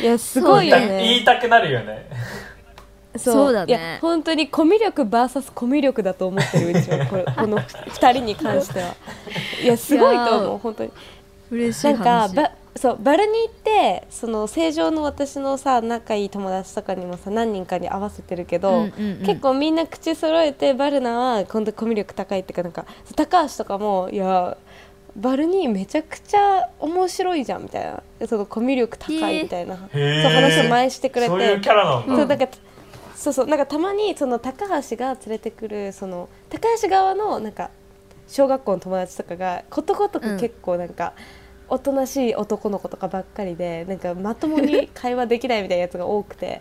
いやすごいよ言いた言いねたくなるよね。そう。だね。いや本当にコミュ力 VS コミュ力だと思ってるうちはこれこの2人に関しては。いやすごいと思う本当に嬉しいなんか話ばそうバルニーってその正常の私のさ仲いい友達とかにもさ何人かに合わせてるけど、うんうんうん。結構みんな口揃えてバルナは本当にコミュ力高いっていうかなんか高橋とかもいやバルニーめちゃくちゃ面白いじゃんみたいな。そのコミュ力高いみたいな、へえそう話を前してくれて。そういうキャラなんだ、そうなんかそうそうなんかたまにその高橋が連れてくるその高橋側のなんか小学校の友達とかがことごとく結構なんか、おとなしい男の子とかばっかりでなんかまともに会話できないみたいなやつが多くて。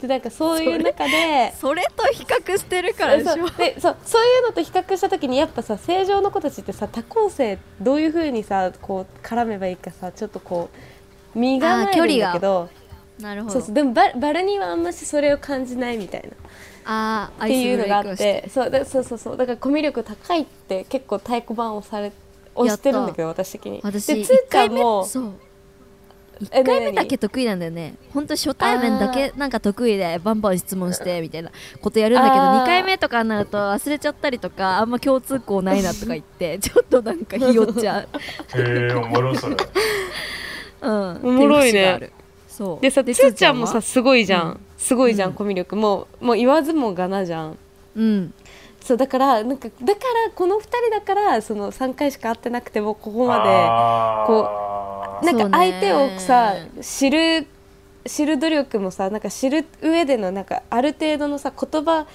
でなんかそういう中で。それ と比較してるからでそうでそういうのと比較した時にやっぱさ正常の子たちってさ多構成どういうふうにさこう絡めばいいかさちょっとこう身構えるんだけど。なるほど。そうそうでもババルニーはあんましそれを感じないみたいな。ああっていうのがあって。そうだそうそうそう。だからコミュ力高いって結構太鼓判をされ押してるんだけど私的に。私1でつーちゃ回目んもそう。え1回目何だけ得意なんだよね。本当初対面だけなんか得意でバンバン質問してみたいなことやるんだけどあー。2回目とかになると忘れちゃったりとかあんま共通項ないなとか言って ちょっとなんかひよっちゃう。へえおもろそれ。うん。おもろいね。そう。でさつーちゃんもさは？すごいじゃん、うん。すごいじゃんコミュ力。もうもう言わずもがなじゃん。うんそうだからなんかだからこの2人だからその3回しか会ってなくてもここまこでなんか相手をさ知る知る努力もさなんか知る上でのなんかある程度のさ言葉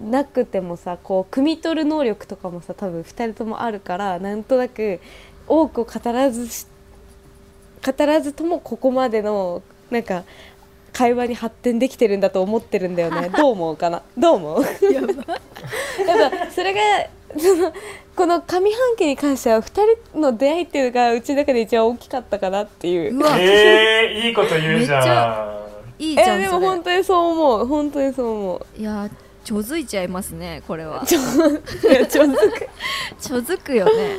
なくてもさこう汲み取る能力とかもさ多分2人ともあるからなんとなく多くを語らずし語らずともここまでのなんか会話に発展できてるんだと思ってるんだよね。どう思うかな？どう思う？や っぱそれがそのこの上半期に関しては2人の出会いっていうのがうちの中で一番大きかったかなっていう。うわえー、いいこと言うじめっちゃんいいじゃんえでも本当にそう思う。本当にそう思う。いやちょづいちゃいますねこれは。ちょいやちょづく。ちょづくよね。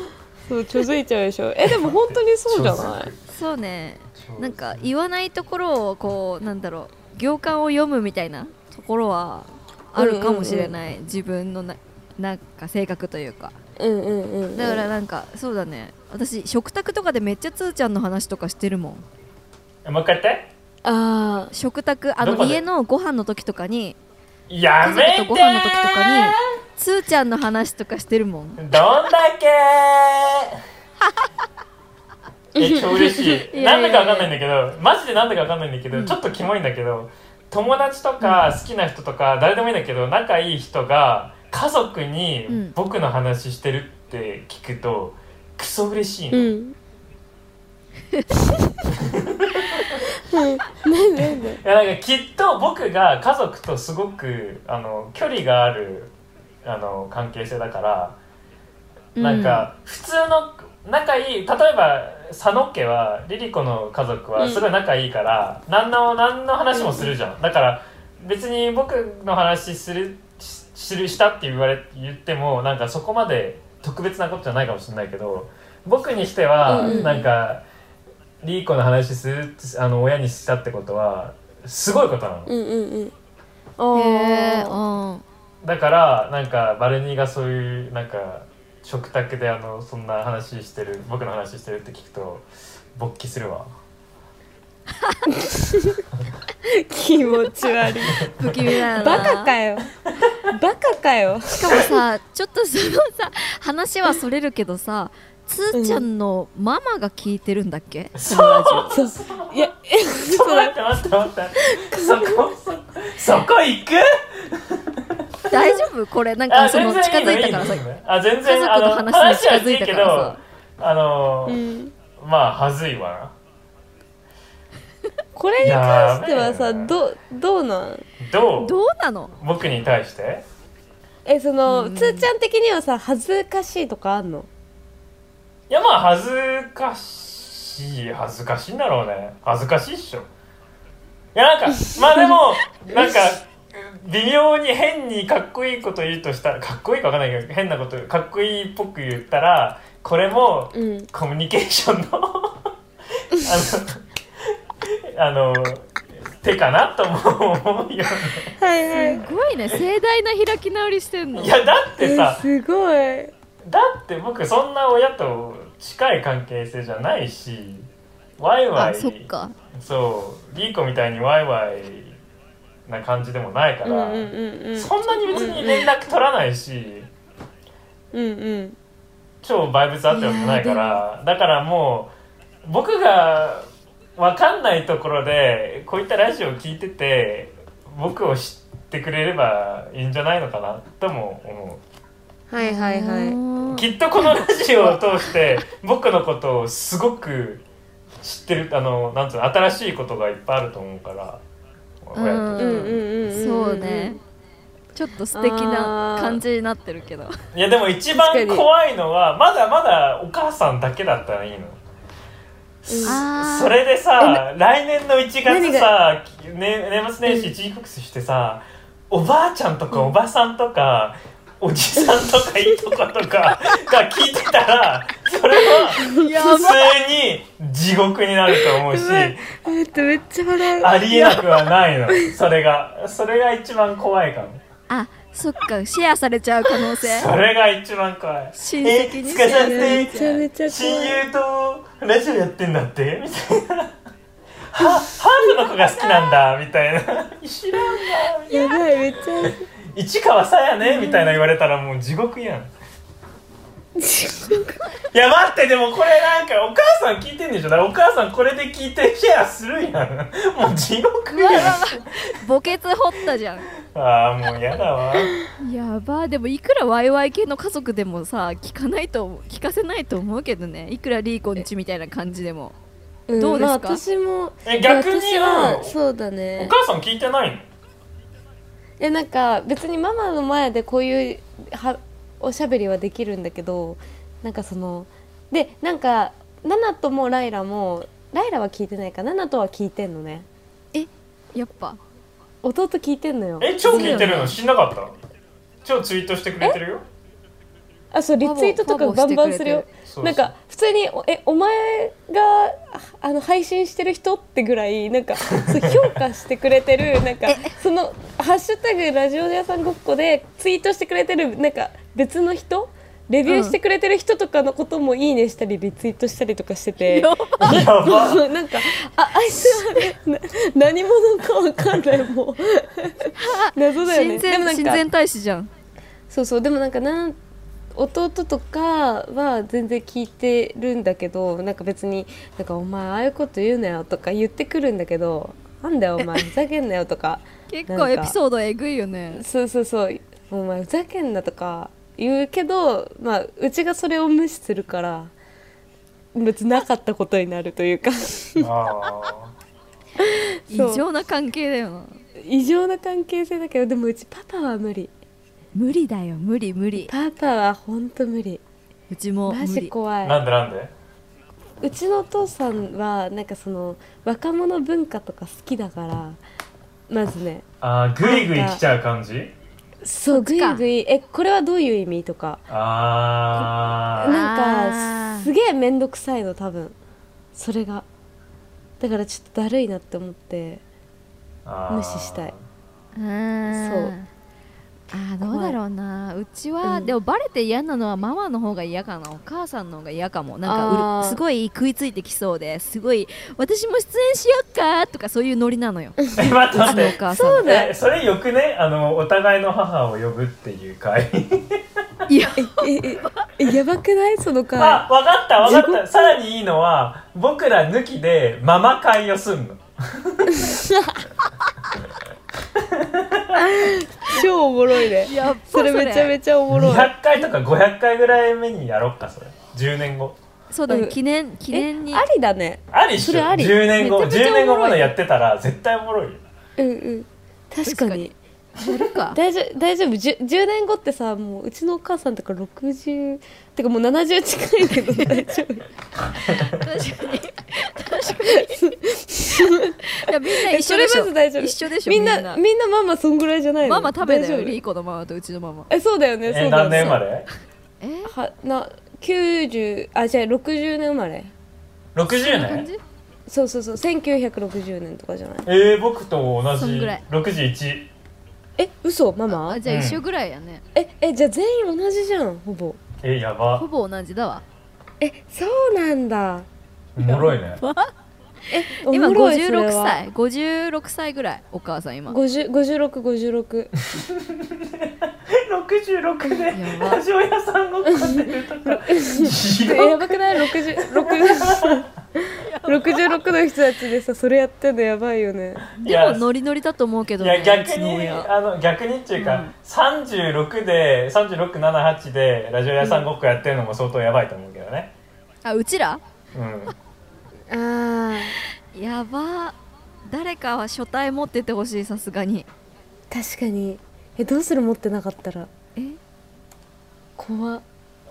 そうちょづいちゃうでしょ。えでも本当にそうじゃない？そうねなんか言わないところをこうなんだろう行間を読むみたいなところはあるかもしれない、自分のななんか性格というか。うんうんうんだからなんかそうだね。私食卓とかでめっちゃつーちゃんの話とかしてるもん。えもう一回言って。ああ食卓あの家のご飯の時とかにや家めて族とご飯の時とかにつーちゃんの話とかしてるもん。どんだけえ超嬉しい。なんだかわかんないんだけどマジでなんだかわかんないんだけど、うん。ちょっとキモいんだけど友達とか好きな人とか誰でもいいんだけど仲いい人が家族にうん。僕の話してるって聞くとクソ嬉しいの、うん。うん。なんでなんで？いやなんかきっと僕が家族とすごくあの距離があるあの関係性だから、なんか普通の仲いい例えば佐野家はリリコの家族はすごい仲いいから、何の何の話もするじゃん、だから別に僕の話するしするしたって言われ言ってもなんかそこまで特別なことじゃないかもしれないけど僕にしてはうんうん。なんか、リリコの話するあの親にしたってことはすごいことなの、うんうんうん。へえあー。うんだからなんかバルニーがそういうなんか食卓であのそんな話してる僕の話してるって聞くと勃起するわ。気持ち悪い。不気味だバカかよ。バカかよ。しかもさちょっとそのさ話はそれるけどさつーちゃんのママが聞いてるんだっけ、そのラジオ。そう。いやえちょっと待って待って待って。そこそそこ行く？大丈夫？これなんあかその近づいたからさ。あ全家然族の話に近づいたからさ。あのまあはずいわ。なこれに関してはさやべえな。どどうなん？どう？どうなの？僕に対して？えその、うん。つーちゃん的にはさ恥ずかしいとかあんの？いやまあ恥ずかしい恥ずかしいんだろうね。恥ずかしいっしょ。いやなんかまあでもなんか 微妙に変にかっこいいこと言うとしたらかっこいいかわかんないけど変なことかっこいいっぽく言ったらこれもうん。コミュニケーションのあのあの手かなとも思うよね。はいはい。すごいね。盛大な開き直りしてんの。いやだってえさすごい。だって僕そんな親と近い関係性じゃないしワイワあイそっか。そうリーコみたいにワイワイな感じでもないから、うんうんうんうん。そんなに別に連絡取らないし、うんうん。超バイブスあってわけないからだからもう僕が分かんないところでこういったラジオを聞いてて僕を知ってくれればいいんじゃないのかなとも思はいはいはうきっとこのラジオを通して僕のことをすごく知ってるあのなんつうの新しいことがいっぱいあると思うから親というんうんうんんんそうね。ちょっと素敵な感じになってるけど。いやでも一番怖いのはまだまだお母さんだけだったらいいの。それでさ来年の1月何さ、ね、年末年始一時復習してさ、おばあちゃんとかおばさんとか、おじさんとかいとことかが聞いてたらそれは普通に地獄になると思うし待ってめっちゃ笑う。ありえなくはないの。それがそれが一番怖いかも。あそっかシェアされちゃう可能性。それが一番怖い。親戚にえつかさんめちゃってめちゃ怖親い友とラジオやってんだって？みたいな。はハーフの子が好きなんだみたいな。知らんなみたいなやばいめっちゃ。市川さやねみたいな言われたらもう地獄やん いや待ってでもこれなんかお母さん聞いてんでしょ？だからお母さんこれで聞いてシェアするやん。もう地獄やん。墓穴掘ったじゃん。ああもうやだわ。やば。でもいくらワイワイ系の家族でもさ聞かないと聞かせないと思うけどね。いくらリーコンチみたいな感じでも。うんどうですか？まあ、私もえ逆にそうだおね母さん聞いてないの？えなんか別にママの前でこういうはおしゃべりはできるんだけどなんかそのでなんかナナともライラもライラは聞いてないかナナとは聞いてんのね。やっぱ？弟聞いてんのよ。え超聞いてるの？知んなかった？超ツイートしてくれてるよ？あそうリツイートとかバンバンするよ。なんか普通に「おえお前がああの配信してる人?」ってぐらいなんかそう評価してくれてる。なんか その「ハッシュタグラジオ屋さんごっこ」でツイートしてくれてるなんか別の人？レビューしてくれてる人とかのことも「いいね」したりリツイートしたりとかしてて。やば。なんかああいつは な何者かわかんないもう。謎だよね。親でもなんか大使じゃん。そうそう。でもなんかなん弟とかは全然聞いてるんだけどなんか別に「なんかお前ああいうこと言うなよ」とか言ってくるんだけど「なんだよお前ふざけんなよ」とか。結構エピソードえぐいよね。そうそうそう「お前ふざけんな」とか言うけど、まあ、うちがそれを無視するから別になかったことになるというか。あ異常な関係だよ。な異常な関係性だけどでもうちパパは無理。無理だよ。無理無理。パパはほんと無理。うちもマ無理。ージ怖い。なんでなんで？うちのお父さんはなんかその若者文化とか好きだからまずね。あーグイグイ来ちゃう感じ？そうグイっちかグイえこれはどういう意味とか。あー。なんかすげえ面倒くさいの多分。それが。だからちょっとだるいなって思って無視したい。うん。そうあーどうだろうな。うちは、うん。でもバレて嫌なのはママの方が嫌かな。お母さんの方が嫌かも。なんかすごい食いついてきそうですごい。私も出演しよっかとかそういうノリなのよ。え待って待って。そうだ。えそれよくね？あのお互いの母を呼ぶっていう会。いやえええやばくない？その回あ分かった分かった。さらにいいのは僕ら抜きでママ会をすんの 超おもろいね。やっぱそれ。めちゃめちゃおもろい。200回とか500回ぐらい目にやろっかそれ。10年後。そうだね、うん。記念記念に。えありだね。ありっしょ。それあり。10年後めちゃめちゃ10年後までやってたら絶対おもろいよ。うんうん。確かにやるか。大丈夫大丈夫。10, 10年後ってさもううちのお母さんとか60てかもう70近いけど 大丈夫。確かに。確かに。いやみんな一緒でしょ。大丈夫。一緒でしょみんなみんな。ママそんぐらいじゃないの？ママ食べたよリーコのママ。とうちのママ。えそうだよねそえうだよ何年生まねれ？え？はな90あじゃあ60年生まれ。60年？感じ？そうそうそう1960年とかじゃない？えー、僕と同じ。そんぐらい。61え嘘ママ？あじゃあ一緒ぐらいやね、ええじゃあ全員同じじゃんほぼ。えやば。ほぼ同じだわ。えそうなんだ。おもろいね今おもろいそれ56は。歳56歳ぐらいお母さん今。50 5656 66でラジオ屋さんごっこ出るとか や獄ばくない？66 66 の人たちでさそれやってんのやばいよね。でもノリノリだと思うけどいやね逆にあの逆にっていうか、うん。36で3678でラジオ屋さんごっこやってるのも相当やばいと思うけどね。あうちら？うん。あやば。誰かは書体持っててほしいさすがに。ー確かに。えどうする持ってなかったら？え？怖っ。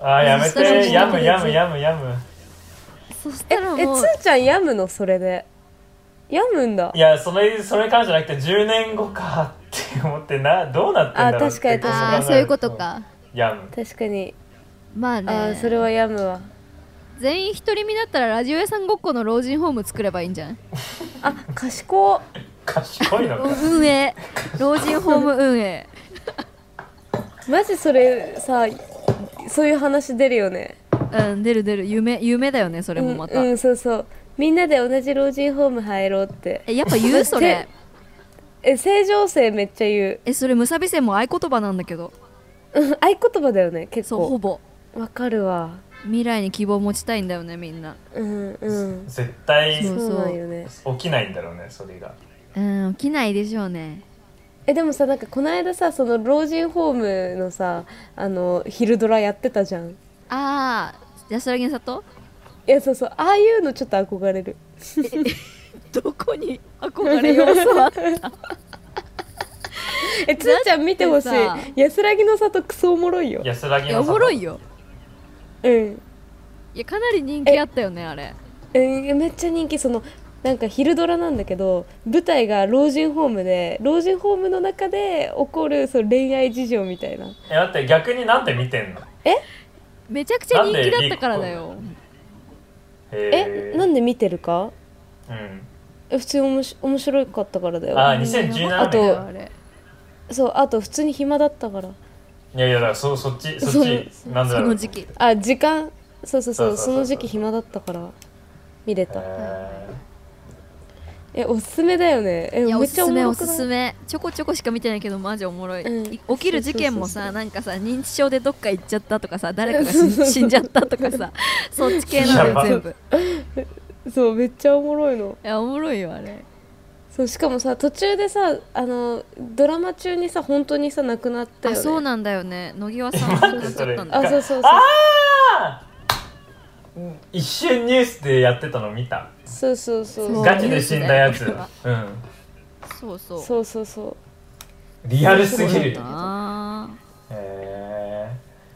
あーやめて。やむやむやむやむ。そしええたらもうつーちゃん病むの？それで。病むんだ。いやそれそれからじゃなくて10年後かって思ってなどうなってんだろうあ確かに。って確かにああそういうことか。やむ。確かに。まあね。あーそれは病むわ全員独り身だったらラジオ屋さんごっこの老人ホーム作ればいいんじゃない？あ賢っ。賢いのか。運営。老人ホーム運営。マジそれさそういう話出るよね。うん出る出る。夢夢だよねそれもまた、うん、うん、そうそう。みんなで同じ老人ホーム入ろうって。えやっぱ言う？それ。え正常性めっちゃ言う。えそれムサビセンも合言葉なんだけど。うん合言葉だよね結構。そうほぼ。わかるわ未来に希望を持ちたいんだよねみんな。うんうん。絶対そうそうなんよね。起きないんだろうねそれが。うん起きないでしょうね。えでもさなんかこの間さその老人ホームのさあの昼ドラやってたじゃん。ああ安らぎの里？いやそうそうああいうのちょっと憧れる。どこに憧れ要素は えつーちゃん見てほしい。安らぎの里クソおもろいよ。安らぎの里。もろいようん。いやかなり人気あったよねあれ。えーめっちゃ人気そのなんか昼ドラなんだけど舞台が老人ホームで老人ホームの中で起こるその恋愛事情みたいな。え待って逆になんで見てんの？めちゃくちゃ人気だったからだよ。えへなんで見てるか？うん。え普通におもし面白かったからだよ。あ2017あと年あれ。そうあと普通に暇だったからいやいやだからそそっちそっそちなんだろう。その時期。あ時間そうそうそうその時期暇だったから見れた。へえおすすめだよね。えめっちゃおすすめおもろくない？すすめちょこちょこしか見てないけどマジおもろい、うん。い起きる事件もそうそうそうさなんかさ認知症でどっか行っちゃったとかさ 誰かが死んじゃったとかさ そっち系なのよ全部。そうめっちゃおもろいの。いやおもろいよあれそうしかもさ途中でさあのドラマ中にさ本当にさ亡くなったよね。あそうなんだよね。野際さん亡くなっちゃったんだ。あそうそうそう。あー！一瞬ニュースでやってたの見た。そうそうそう。ガチで死んだやつ。ニューうん。そうそう。そうそうそう。リアルすぎる。へあえ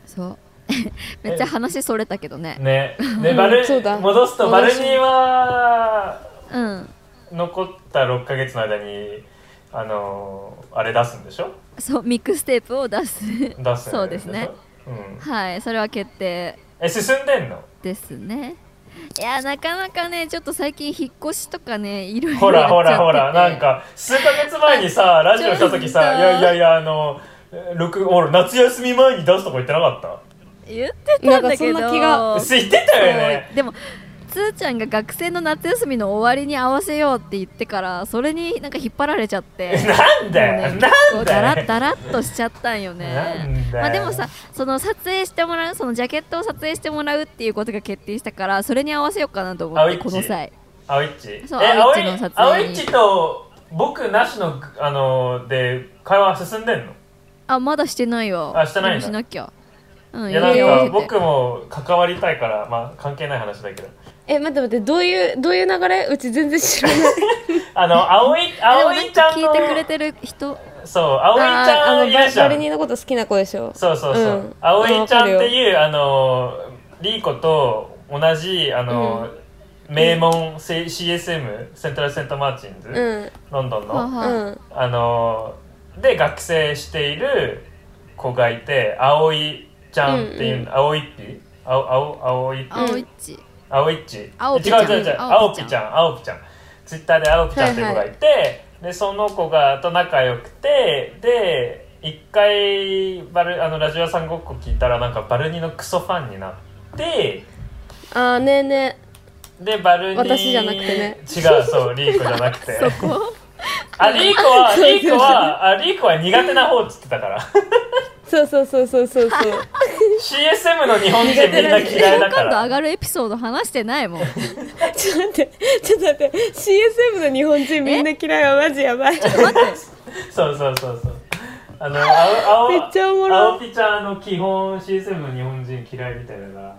そう。めっちゃ話それたけどね。ね。でバルそうだ。戻すとバルニーはうん残った6ヶ月の間にあのーあれ出すんでしょ？そうミックステープを出す。出す。そうですね。うん。はいそれは決定。え進んでんの？ですね。いやなかなかねちょっと最近引っ越しとかねいろいろほらほらほらなんか数ヶ月前にさラジオした時さいやいやいやあの六ほら夏休み前に出すとか言ってなかった？言ってたんだけど。なんかそんな気が。言ってたよね。でもつーちゃんが学生の夏休みの終わりに合わせようって言ってからそれになんか引っ張られちゃって。なんだよねなんだよ。だらだらっとしちゃったんよなね。まあでもさその撮影してもらうそのジャケットを撮影してもらうっていうことが決定したからそれに合わせようかなと思ってこの際。青いっち？そうえ青いっちの撮影に。青いっちと僕なしのあので会話進んでんの？あまだしてないよあしてないんしなきゃ。うんいやなんか僕も関わりたいからまあ関係ない話だけどえ待って待ってどういうどういう流れ？うち全然知らない。あの青いでも青なんかいちゃんの。聞いてくれてる人。そう葵ちあゃあのバんいるじゃんバルニーのこと好きな子でしょ。そうそうそう、うん。葵ちゃんっていうあのリーコと同じあの、名門 C- CSM セントラルセントマーチンズ、うん。ロンドンの、はは。うん。あので学生している子がいて葵ちゃんっていう、うんう葵っぴ青青葵っぴ青いっち青いっち違う違う違う。青ぴちゃん青ぴちゃんツイッターで青ぴちゃんっていう子がいて、でその子がと仲良くてで一回バルあのラジオ屋さんごっこ聞いたらなんかバルニのクソファンになってあーねえねでバルニ私じゃなくてね。違うそうリーコじゃなくて。そこ。あリーコはリーコはあリーコは苦手な方っつってたからそうそうそうそうそうそう。CSM の日本人みんな嫌いだか今度ら上がるエピソード話してないもん。ちょっと待って。ちょっと待って。CSM の日本人みんな嫌いはマジやばい。待ってそうそうそうそう。あの青青めっちゃおもろ。い青ピちゃんの基本 CSM の日本人嫌いみたいだから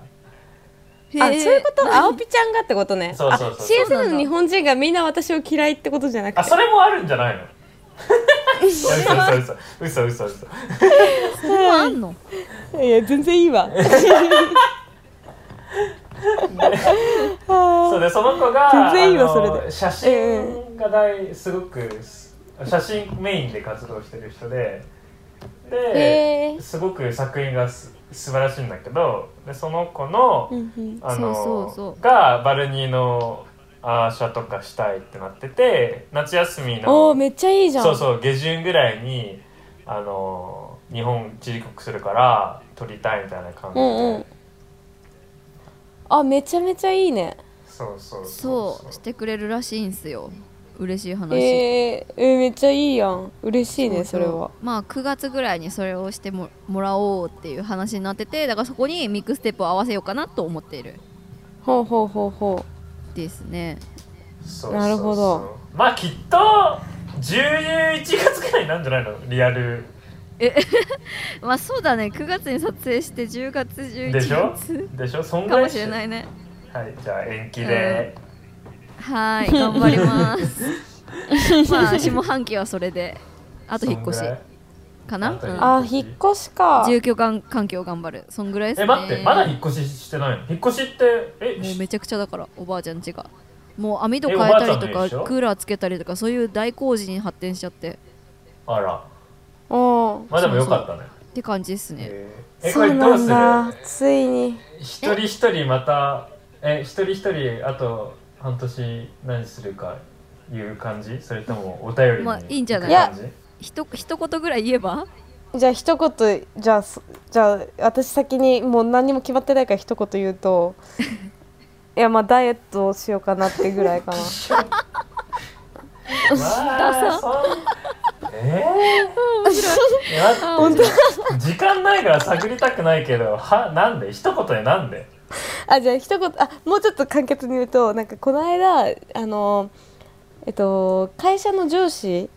あそういうこと？青ピちゃんがってことね。そうそうそうあ CSM の日本人がみんな私を嫌いってことじゃなくて。あそれもあるんじゃないの？嘘嘘嘘嘘嘘嘘。そこあんのいや全然いいわそうでその子が全然いいわそれで写真が大すごく写真メインで活動してる人でへーすごく作品がす素晴らしいんだけどでその子のあのがバルニーのアーシャとかしたいってなってて夏休みのおーめっちゃいいじゃん。そうそう下旬ぐらいにあの日本一時国するから撮りたいみたいな感じで、うんうん。あめちゃめちゃいいね。そうそうそうしてくれるらしいんすよ。嬉しい話、えー、えーめっちゃいいやん。嬉しいねそれは。まあ9月ぐらいにそれをしてももらおうっていう話になっててだからそこにミックステップを合わせようかなと思っている。ほうほうほうほですね。なるほど。まあきっと11月ぐらいなんじゃないの？リアル。まあそうだね。9月に撮影して10月11でしょ？月でしょ？そんぐらいかもしれないね。はいじゃあ延期で、はい頑張ります。まあ下半期はそれで。あと引っ越しかな、あと引っうん。あ引っ越しか。住居環環境頑張る。そんぐらいですね。え待ってまだ引っ越ししてないの？引っ越しってえもうめちゃくちゃだからおばあちゃん家が。もう網戸変えたりとかクーラーつけたりとかそういう大工事に発展しちゃって。あら。おー。まあでもよかったね。って感じですね。えこそうなれどうすんだる？ついに。一人一人またえ一人一人あと半年何するかいう感じ？それともお便りにまあいいんじゃない？ひと一言ぐらい言えば？じゃあ一言じゃあそじゃあ私先にもう何にも決まってないから一言言うと いやまあダイエットをしようかなってぐらいかな。まあそんえ面白い。ー、時間ないから探りたくないけどはなんで？一言でなんで？あじゃあ一言あもうちょっと簡潔に言うとなんかこの間あのえっと会社の上司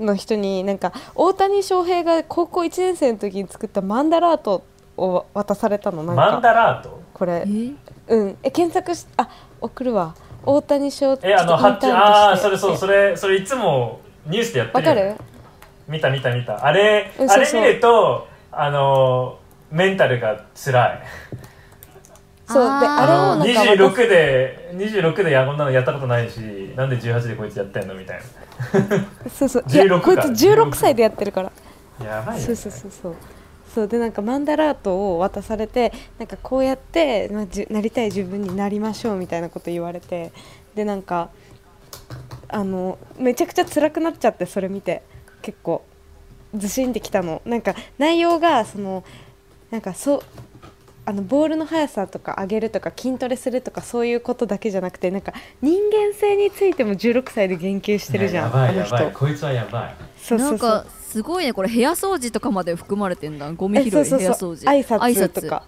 の人になんか大谷翔平が高校1年生の時に作ったマンダラートを渡されたの。なんマンかダラート？これ。え？うん。え検索しあ送るわ。大谷翔えあのちょっとインターンとして。発注ああそれそうそれそれいつもニュースでやってる。よわかる？見た見た見た。あれうんそうそう。あれ見るとあのメンタルが辛いそう。であれをあのなんか渡26で26でやこんなのやったことないしなんで18でこいつやってんのみたいそうそう。いや16こいつか16歳でやってるから。なやばいよ、ね、そうそうそうそう。そう。でなんかマンダラートを渡されてなんかこうやって、まあ、じゅなりたい自分になりましょうみたいなこと言われてでなんかあのめちゃくちゃ辛くなっちゃってそれ見て。結構。ずしんってきたの。なんか内容がそのなんかそうあのボールの速さとか上げるとか筋トレするとかそういうことだけじゃなくてなんか人間性についても16歳で言及してるじゃん、やばいあの人。やばい。こいつはやばい。そうそうそう。なんかすごいね。これ部屋掃除とかまで含まれてんだ。ゴミ拾い部えそう屋掃除。挨拶とか。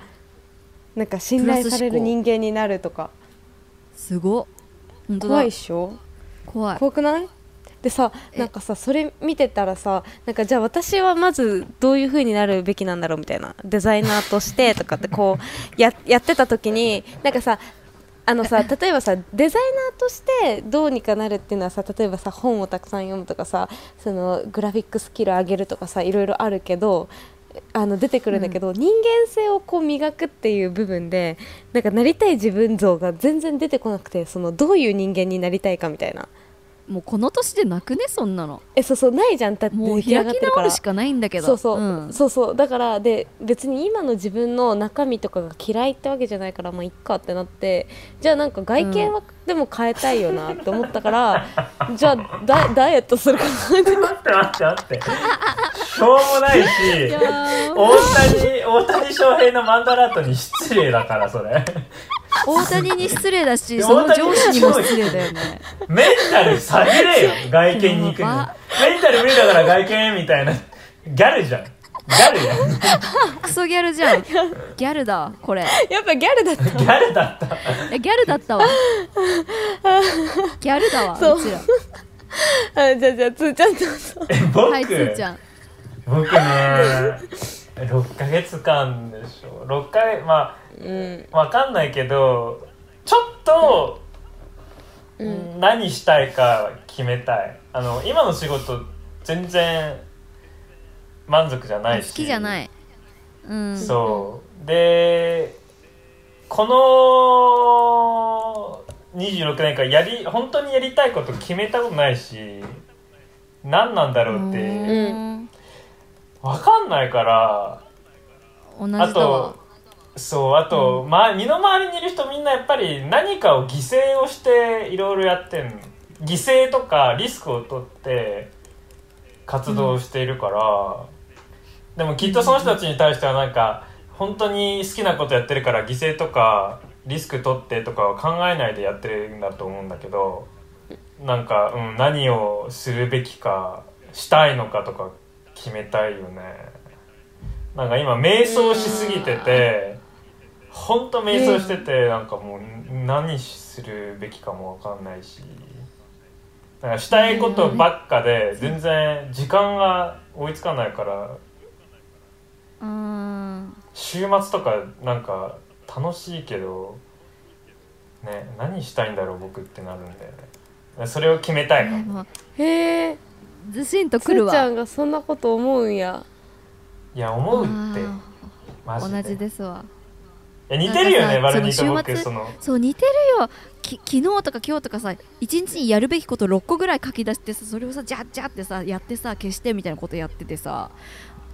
なんか信頼される人間になるとか。すご怖いっしょ？怖い。怖くない？でさえ。なんかさそれ見てたらさなんかじゃあ私はまずどういう風になるべきなんだろうみたいなデザイナーとしてとかってこう ややってた時になんかさあのさ例えばさデザイナーとしてどうにかなるっていうのはさ例えばさ本をたくさん読むとかさそのグラフィックスキル上げるとかさいろいろあるけどあの出てくるんだけど、人間性をこう磨くっていう部分でなんかなりたい自分像が全然出てこなくてそのどういう人間になりたいかみたいなもうこの年でなくねそんなの。えそうそうないじゃん。だってもう開きがってるから。直るしかないんだけど。そうそう、ん。そうそう。だからで別に今の自分の中身とかが嫌いってわけじゃないからまあいっかってなって。じゃあなんか外見はでも変えたいよなって思ったから、じゃあダダイエットするかなって。待って待って待って。しょうもないいし大谷大谷翔平のマンダラートに失礼だからそれ大谷に失礼だしでその上司にも失礼だよね。メンタル下げれよ外見に行くの。メンタル無理だから外見みたいな。ギャルじゃん。ギャルやん。クソギャルじゃん。ギャルだこれ。やっぱギャルだった。ギャルだった。えギャルだったわ。ギャルだわそう。うちら。あじゃあじゃあつーちゃんどうぞ。え僕、はいつーちゃん。僕ね6ヶ月間でしょ。6ヶ月まうん。あわかんないけどちょっと、うん。何したいか決めたい。あの今の仕事全然満足じゃないし。好きじゃない。うん。そう。でこの26年間やり本当にやりたいこと決めたことないし何なんだろうってうん。分かんないから同じあだわとそうあと、ま、身の回りにいる人みんなやっぱり何かを犠牲をしていろいろやってんの犠牲とかリスクを取って活動しているから、でもきっとその人たちに対してはなんか本当に好きなことやってるから犠牲とかリスク取ってとかは考えないでやってるんだと思うんだけどなんか、うん、何をするべきかしたいのかとか決めたいよね。なんか今瞑想しすぎててほんと瞑想しててなんかもう何するべきかも分かんないし。なんかしたいことばっかで全然時間が追いつかないからうん週末とかなんか楽しいけどね何したいんだろう僕ってなるんだよね。それを決めたいかもへえずしんとつくるわ。ーちゃんがそんなこと思うんや。いや思うって。あマジで。ー同じですわ似てるよねバルニーとその週末僕その。そう似てるよ。き昨日とか今日とかさ一日にやるべきこと6個ぐらい書き出してさそれをさジャッジャってさやってさ消してみたいなことやっててさ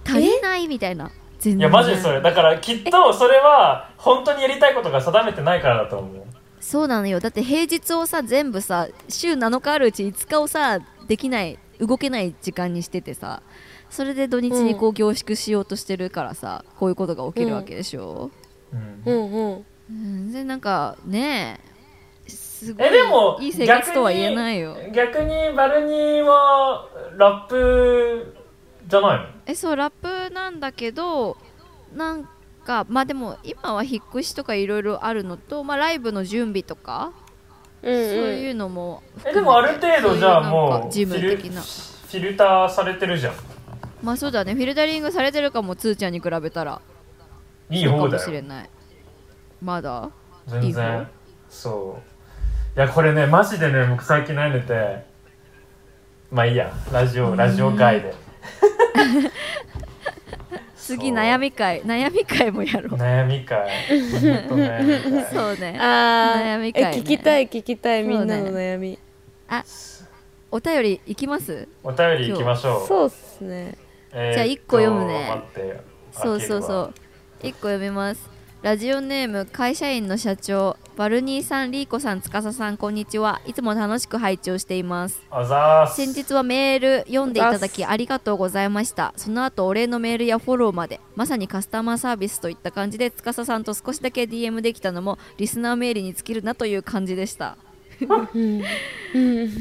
足りないみたいな。全然。いやマジでそれ。だからきっとそれは本当にやりたいことが定めてないからだと思う。そうなのよ。だって平日をさ全部さ週7日あるうち5日をさできない動けない時間にしててさそれで土日にこう凝縮しようとしてるからさ、こういうことが起きるわけでしょ、うんうんうん。うん、全然なんかねえすごいえでもいい生活とは言えないよ。逆にバルニーはラップじゃないの？えそうラップなんだけどなんかまあでも今は引っ越しとかいろいろあるのと、まあ、ライブの準備とか、うんうんそういうのもえでもある程度じゃあもうジムフィル的な。フィルターされてるじゃん。まあそうだね。フィルタリングされてるかもつーちゃんに比べたらいい方だよしれない。まだ全いい然。方そう。いやこれねマジでね僕最近悩んでて。まあいいや。ラジオラジオ外で。次悩み会。悩み会もやろう。悩み会。そうね。あー悩み会ね。え聞きたい聞きたいみんなの悩み。お便りいきます？お便り行きましょう。そうっすね。えーじゃあ一個読むね。待って。そうそうそう1個読みます。ラジオネーム会社員の社長バルニーさんリーコさん司さんこんにちは。いつも楽しく拝聴しています。あざーす。先日はメール読んでいただきありがとうございました。その後お礼のメールやフォローまでまさにカスタマーサービスといった感じで司さんと少しだけ DM できたのもリスナーメールに尽きるなという感じでした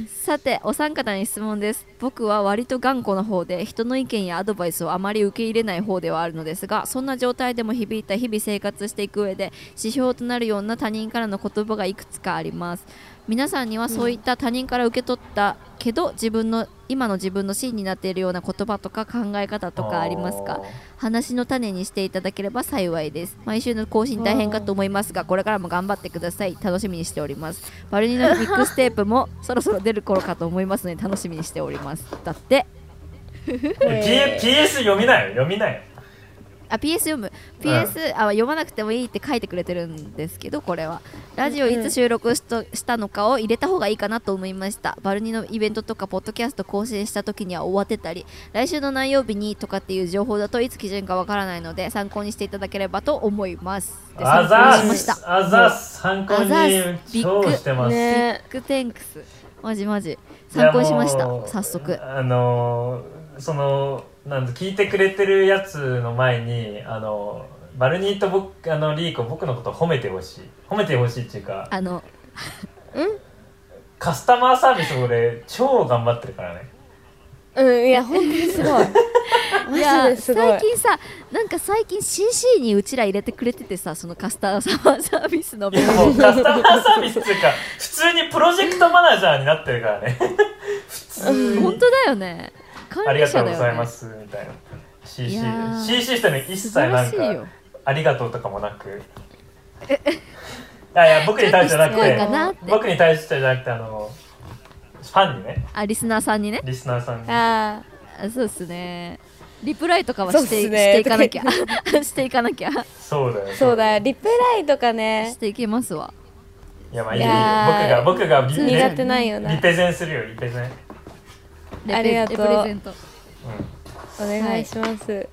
さてお三方に質問です。僕は割と頑固な方で人の意見やアドバイスをあまり受け入れない方ではあるのですがそんな状態でも響いた日々生活していく上で指標となるような他人からの言葉がいくつかあります。皆さんにはそういった他人から受け取ったけど自分の今の自分の芯になっているような言葉とか考え方とかありますか？話の種にしていただければ幸いです。毎週の更新大変かと思いますがこれからも頑張ってください。楽しみにしております。バルニーのミックステープも そろそろ出る頃かと思いますので楽しみにしております。だって。え P- PS 読みなよ。読みなよあ PS 読む。PS、あ読まなくてもいいって書いてくれてるんですけどこれは。ラジオいつ収録しとしたのかを入れた方がいいかなと思いました。バルニーのイベントとかポッドキャスト更新した時には終わってたり来週の何曜日にとかっていう情報だといつ基準かわからないので参考にしていただければと思います。であざ参考にしました。ーすあざーす参考にあざーすビッしてます、ね。ビッグテンクス。マジマジ。参考にしました。早速。あのーそのなんだ聞いてくれてるやつの前にあのバルニーと僕あのリーコ僕のこと褒めてほしい。褒めてほしいっていうかあの カスタマーサービス俺超頑張ってるからね。うんいや本当にすごい。いやですごい。最近さなんか最近 CC にうちら入れてくれててさそのカスタマーサービスのいやもうカスタマーサービスっていうか普通にプロジェクトマナージャーになってるからね。普通に。本当だよね。管ありがとう理者だよねございますみたいな。CC い CC してね一素切なんかありがとうとかもなく。いやいや僕に対してじゃなくて僕に対してじゃなくてあのファンにね。あリスナーさんにね。リスナーさんに。ああそうっすね。リプライとかはして,、すね。していかなきゃ。していかなきゃ。そうだよ。あそうだよ。リプライとかね。していけますわ。いやまあいい。僕が僕がリ苦苦手ないよな。リペゼンするよリペゼン、レありがとう。レプレゼント。うお願いします、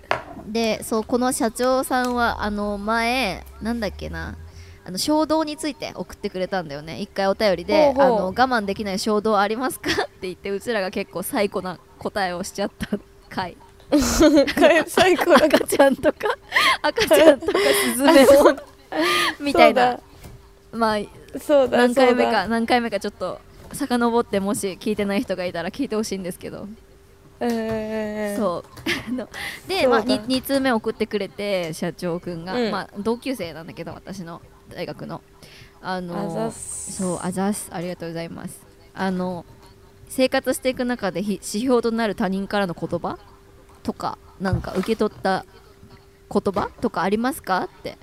でそうこの社長さんはあの前なんだっけな。あの衝動について送ってくれたんだよね。一回お便りであの我慢できない衝動ありますか？って言ってうちらが結構最高な答えをしちゃった回。最高だ赤ちゃんとか？赤ちゃんとかスズメをみたいな。まあそうだ。何回目か何回目かちょっと遡ってもし聞いてない人がいたら聞いてほしいんですけど。うんう。んうんそうあので、まあ、2, 2通目送ってくれて社長くんが、うん。まあ、同級生なんだけど私の大学の。あのそうあざっす。ありがとうございます。あの生活していく中でひ指標となる他人からの言葉？とかなんか受け取った言葉？とかありますか？って。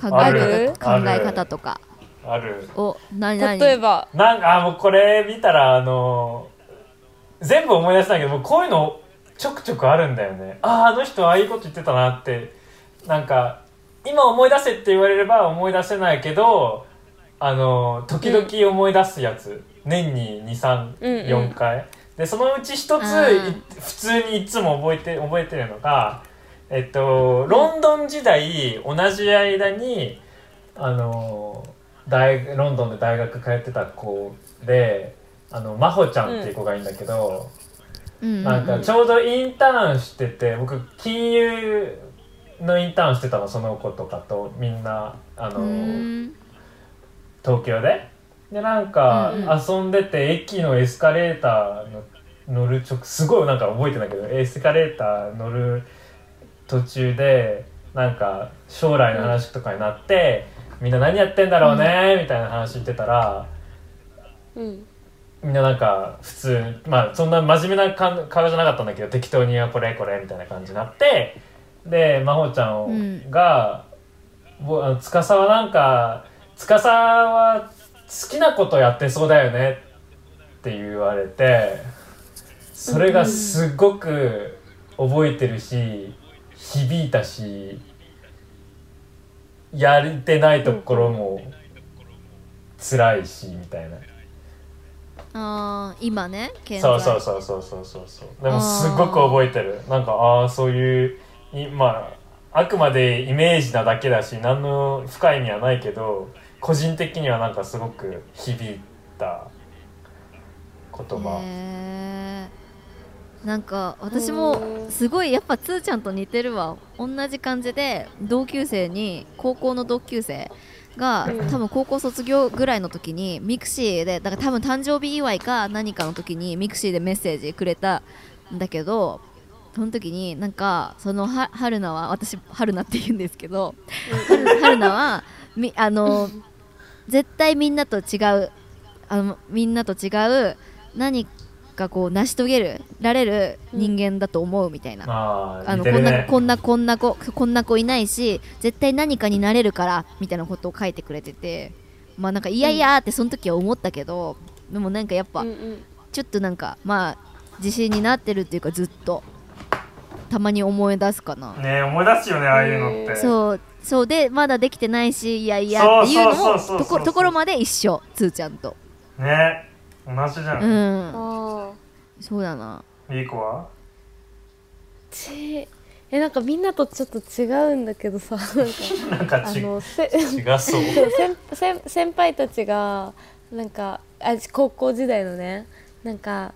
考えある。方考え方とか。んある。を何々例えば。なんかあもうこれ見たらあの全部思い出せないけどもうこういうのちょくちょくあるんだよね。あああの人ああいうこと言ってたなって。なんか今思い出せって言われれば思い出せないけどあの時々思い出すやつ、年にうんうん。234回、でそのうち一つ普通にいつも覚えて覚えてるのがえっとロンドン時代同じ間にあの大ロンドンで大学通ってた子であの真帆ちゃんっていう子がいいんだけど、うん。なんかちょうどインターンしてて僕金融のインターンしてたのその子とかとみんなあの、うん東京で。でなんかうん。遊んでて、駅のエスカレーターの乗る直すごいなんか覚えてないけどエスカレーター乗る途中でなんか将来の話とかになって、みんな何やってんだろうねみたいな話してたら。うん。みんななんか普通まあそんな真面目なか顔じゃなかったんだけど適当にあこれこれみたいな感じになってで真帆ちゃんが「ぼあの司はなんか司は好きなことやってそうだよね」って言われてそれがすごく覚えてるし響いたしやれてないところも辛いしみたいな。あー今ね現そ在。うそうそうそうそうそうそう。でもすっごく覚えてる。なんかああそういういまああくまでイメージなだけだし何の深い意味はないけど個人的にはなんかすごく響いた言葉へーなんか私もすごいやっぱつーちゃんと似てるわ。同じ感じで同級生に高校の同級生がうん。多分高校卒業ぐらいの時に mixiでだから多分誕生日祝いか何かの時に mixiでメッセージくれたんだけどその時になんかそのは春菜は私春菜って言うんですけど春春菜はみあの絶対みんなと違うあのみんなと違う何かこう成し遂げるられる人間だと思うみたいな、あああのこんなこんなこんな子こんな子いないし絶対何かになれるからみたいなことを書いてくれてて。まあなんかいやいやーってその時は思ったけど、でもなんかやっぱうんうん。ちょっとなんかまあ自信になってるっていうかずっとたまに思い出すかな、ね思い出すよねああいうのって。そうそうでまだできてないしいやいやっていうのもとこところまで一緒つーちゃんと。ね同じじゃ、うん。んあそうだな。いい子は？ちえなんかみんなとちょっと違うんだけどさ なんかあなんかち違のせそう。そう先先先輩たちがなんかあ高校時代のねなんか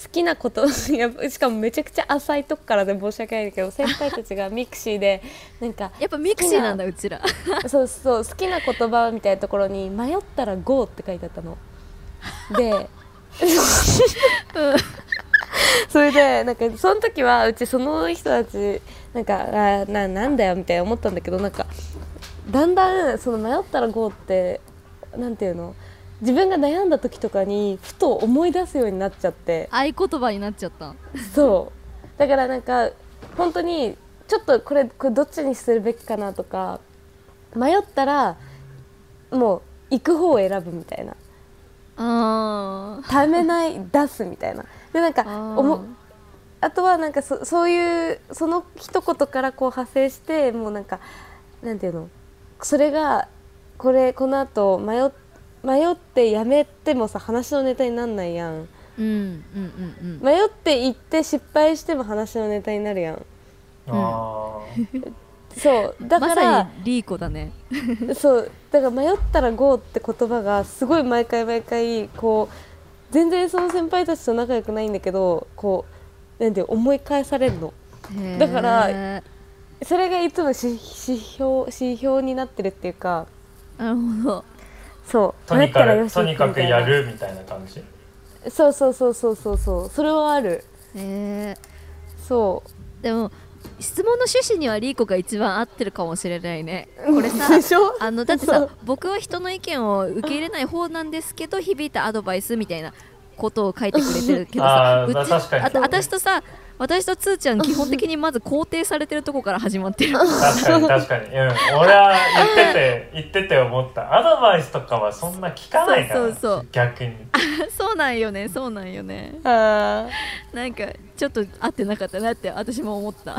好きなことい やしかもめちゃくちゃ浅いとこからで申し訳ないんだけど先輩たちが mixiでなんかやっぱ mixi なんだうちら。そうそう好きな言葉みたいなところに「迷ったら GO」って書いてあったの。でそれでなんかその時はうちその人たちなんかあーななんだよみたいな思ったんだけどなんかだんだんその迷ったら GO ってなんていうの？自分が悩んだ時とかにふと思い出すようになっちゃって。合言葉になっちゃった。そう。だからなんか本当にちょっとこれこれどっちにするべきかなとか迷ったらもう行く方を選ぶみたいなためない出すみたいな。でなんかおもあとはなんかそそういうその一言からこう派生してもうなんかなんていうの？それがこれこの後迷っ迷ってやめてもさ話のネタになんないやん。うんうんうんうん。迷って言って失敗しても話のネタになるやん。あー。そうだまから、さにリーコだね。そうだから迷ったら GO って言葉がすごい毎回毎回こう全然その先輩たちと仲良くないんだけどこうなんて思い返されるの。だからへそれがいつも指指標指標になってるっていうか。ーなるほど。そう。とにか迷ったらよしくとにかくやるみたいな感じ？そうそうそうそうそうそう。それはある。えそう。ー、でも質問の趣旨にはリーコが一番合ってるかもしれないね。これさあのだってさ僕は人の意見を受け入れない方なんですけど響いたアドバイスみたいなことを書いてくれてるけどさうち確かにあと私とさ私とつーちゃん基本的にまず肯定されてるとこから始まってる。確かに確かに、うん、俺は言ってて言ってて思った。アドバイスとかはそんな聞かないからそうそうそう。逆に。そうなんよねそうなんよね。あなんかちょっと合ってなかったなって私も思った。い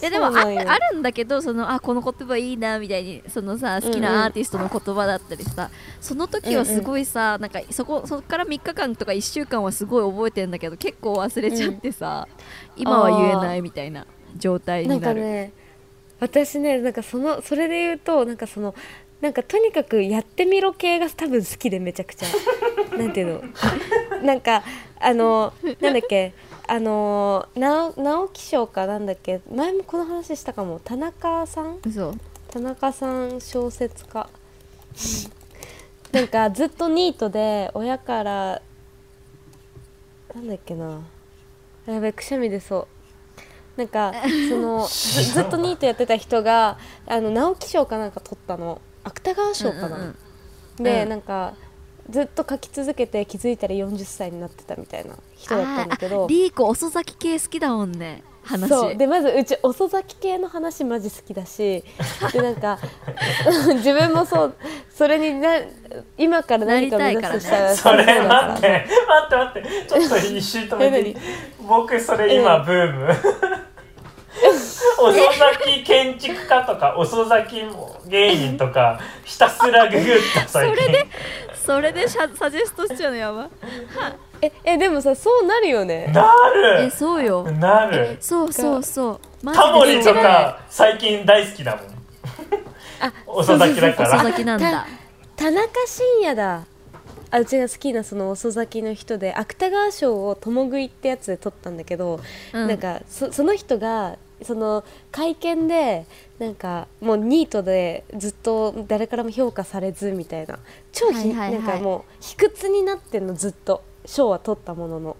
やでもああるんだけどそのあこの言葉いいなみたいにそのさ好きなアーティストの言葉だったりさ、その時はすごいさ、なんかそこそこから3日間とか1週間はすごい覚えてんだけど結構忘れちゃってさ、今は言えないみたいな状態なんになるかね私ねなんかそのそれで言うとなんかそのなんかとにかくやってみろ系が多分好きでめちゃくちゃ。なんていうの？なんかあのなんだっけ？あの直直木賞かなんだっけ？前もこの話したかも。田中さん？嘘。田中さん小説家。なんかずっとニートで親からなんだっけな？あやべくしゃみ出そう。なんかそのず ずっとニートやってた人があの直木賞かなんか取ったの芥川賞かな、うんうんで、うん。なんかずっと書き続けて気づいたら40歳になってたみたいな人だったんだけど。リーコ遅咲き系好きだもんね話。そう。でまずうち遅咲き系の話マジ好きだし でなんか 自分もそうそれにな今から何か目指すしたらそれそうだから。待って待って待って。ちょっと一瞬止めて 僕それ今ブーム遅咲き建築家とか遅咲き芸人とかひたすらググった最近。それでそれでシャサジェストしちゃうのやば。ええでもさそうなるよね。なえるそうよ。なる。そうそうそう。マタモリとか最近大好きだもん。あ遅咲きだから。遅咲きなんだ田中伸也だ。あうちが好きなその遅咲きの人で芥川賞を共食いってやつで取ったんだけど、うん。なんかそその人がその会見でなんかもうニートでずっと誰からも評価されずみたいな超ひ、はいはいはい。なんかもう卑屈になってんのずっと賞は取ったものの。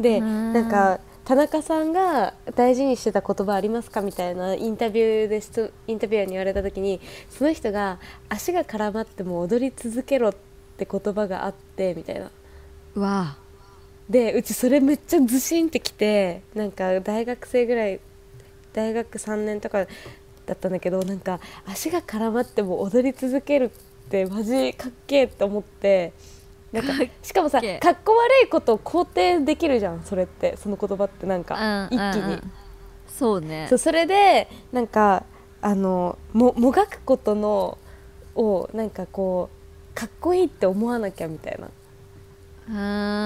でうん。なんか田中さんが大事にしてた言葉ありますかみたいなインタビューで質インタビュアーに言われた時にその人が足が絡まっても踊り続けろって言葉があってみたいな。うわでうちそれめっちゃずしんってきてなんか大学生ぐらい大学3年とかだったんだけどなんか足が絡まっても踊り続けるってマジかっけえって思ってなんかしかもさかっこ悪いことを肯定できるじゃんそれってその言葉って。なんかうん一気にうん。うん。そうね。そうそれでなんかあのももがくことのをなんかこうかっこいいって思わなきゃみたいな。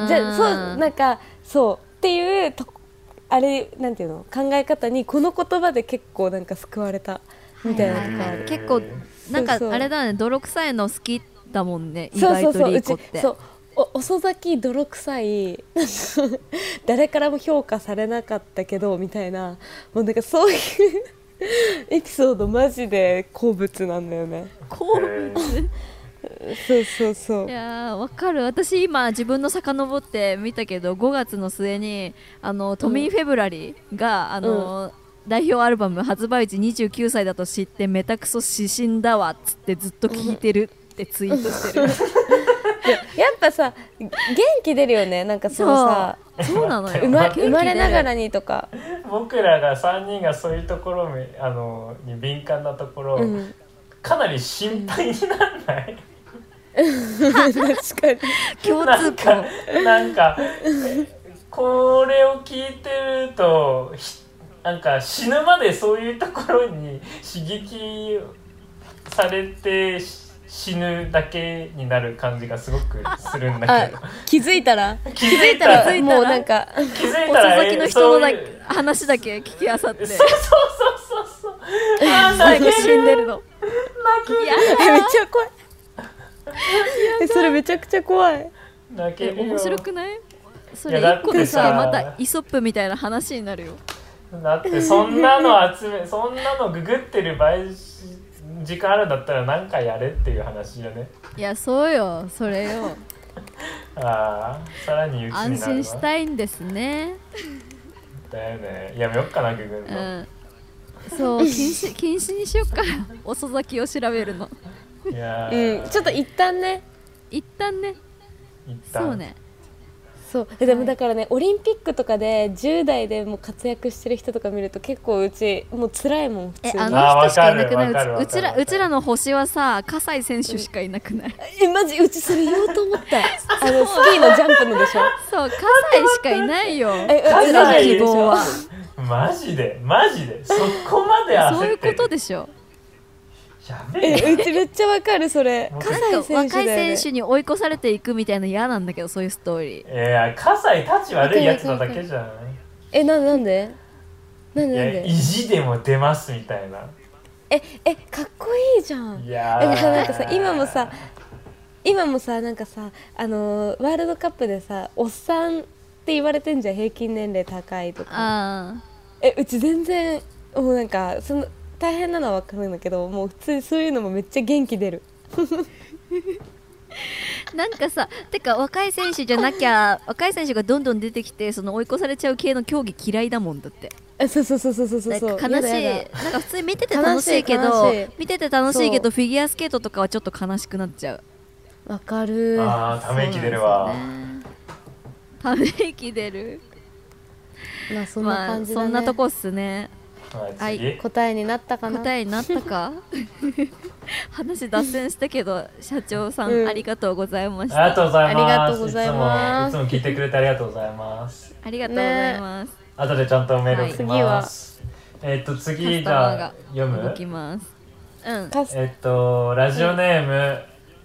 じゃあそうなんかそうっていうとあれなんていうの考え方にこの言葉で結構なんか救われたみたいなとこある、はいはいはい。結構なんかそうそう。あれだね泥臭いの好きだもんね意そう外とそうそううちリーコって。そうお遅咲き泥臭い 誰からも評価されなかったけどみたいなもうなんかそういうエピソードマジで好物なんだよね。こえーそうそうそう。いやーわかる。私今自分の遡って見たけど5月の末にあのトミー・フェブラリーが、あの代表アルバム発売時29歳だと知ってめたくそ指針だわっつってずっと聴いてるってツイートしてる、やっぱさ元気出るよね。なんかそのさそう。なのよ。生まれながらにとか、僕らが3人がそういうところめあのに敏感なところ、うん、かなり心配にならない、確かに。共通なんか項なんかこれを聞いてるとひなんか死ぬまでそういうところに刺激されてし死ぬだけになる感じがすごくするんだけど。あ気づいたら？気づいたら気づいたらもうなんか気づいたら？遅咲きの人のだそういう話だけ聞きあさって。そうそうそうそう。そう最後死んでるの。いやえめっちゃ怖いえそれめちゃくちゃ怖い。え泣けるよ。面白くない？それ一個でささまたイソップみたいな話になるよ。だってそんなの集め そんなのググってる場合時間あるんだったら何かやれっていう話よね。いやそうよそれよ。ああさらに安心したいんですね。だよね。やめよっかなググるの、うん。そう禁止禁止にしよっか。遅咲きを調べるのうんちょっと一旦ね。一旦ね。一旦。そうね。そう。えでもだからね、オリンピックとかで10代でもう活躍してる人とか見ると結構うちもう辛いもん普通に。えあの人しかいなくないうちらうちらの星はさ葛西選手しかいなくない えマジうちそれ言おうと思った。あのスキーのジャンプのでしょ？そう葛西しかいないよ。えうちらの希望は。マジでマジで。そこまでそういうこ焦ってるとでしょえ。えうちめっちゃわかるそれ。葛西選手だよ、若い選ね、手に追い越されていくみたいなの嫌なんだけどそういうストーリー。いや葛西たち悪いやつなだけじゃないえななんで？なんいやでなんで？意地でも出ますみたいな。ええかっこいいじゃん。いやなんかさ今もさ今もさなんかさあのーワールドカップでさおっさんって言われてんじゃん平均年齢高いとか。あえうち全然もうなんかその大変なのは分かるんだけどもう普通にそういうのもめっちゃ元気出る。あ なんかさてか若い選手じゃなきゃ若い選手がどんどん出てきてその追い越されちゃう系の競技嫌いだもんだって。えそうそうそうそうそうそうなんか悲しいなんか普通に見てて楽しいけど見てて楽しいけどフィギュアスケートとかはちょっと悲しくなっちゃう。わかる。あーため息出るわ、ため息出る。まあそんなまあ感じだね、そんなとこっすねはい、次、答えになったかな？答えになったか？話脱線したけど社長さん、うん。ありがとうございましありがとたうございます。ありがとうございます。いつもいつも聞いてくれてありがとうございます。ありがとうございます、後でちゃんとメール送ります、えっとカ次じゃあ読む？動きます。うん。えっとラジオネーム、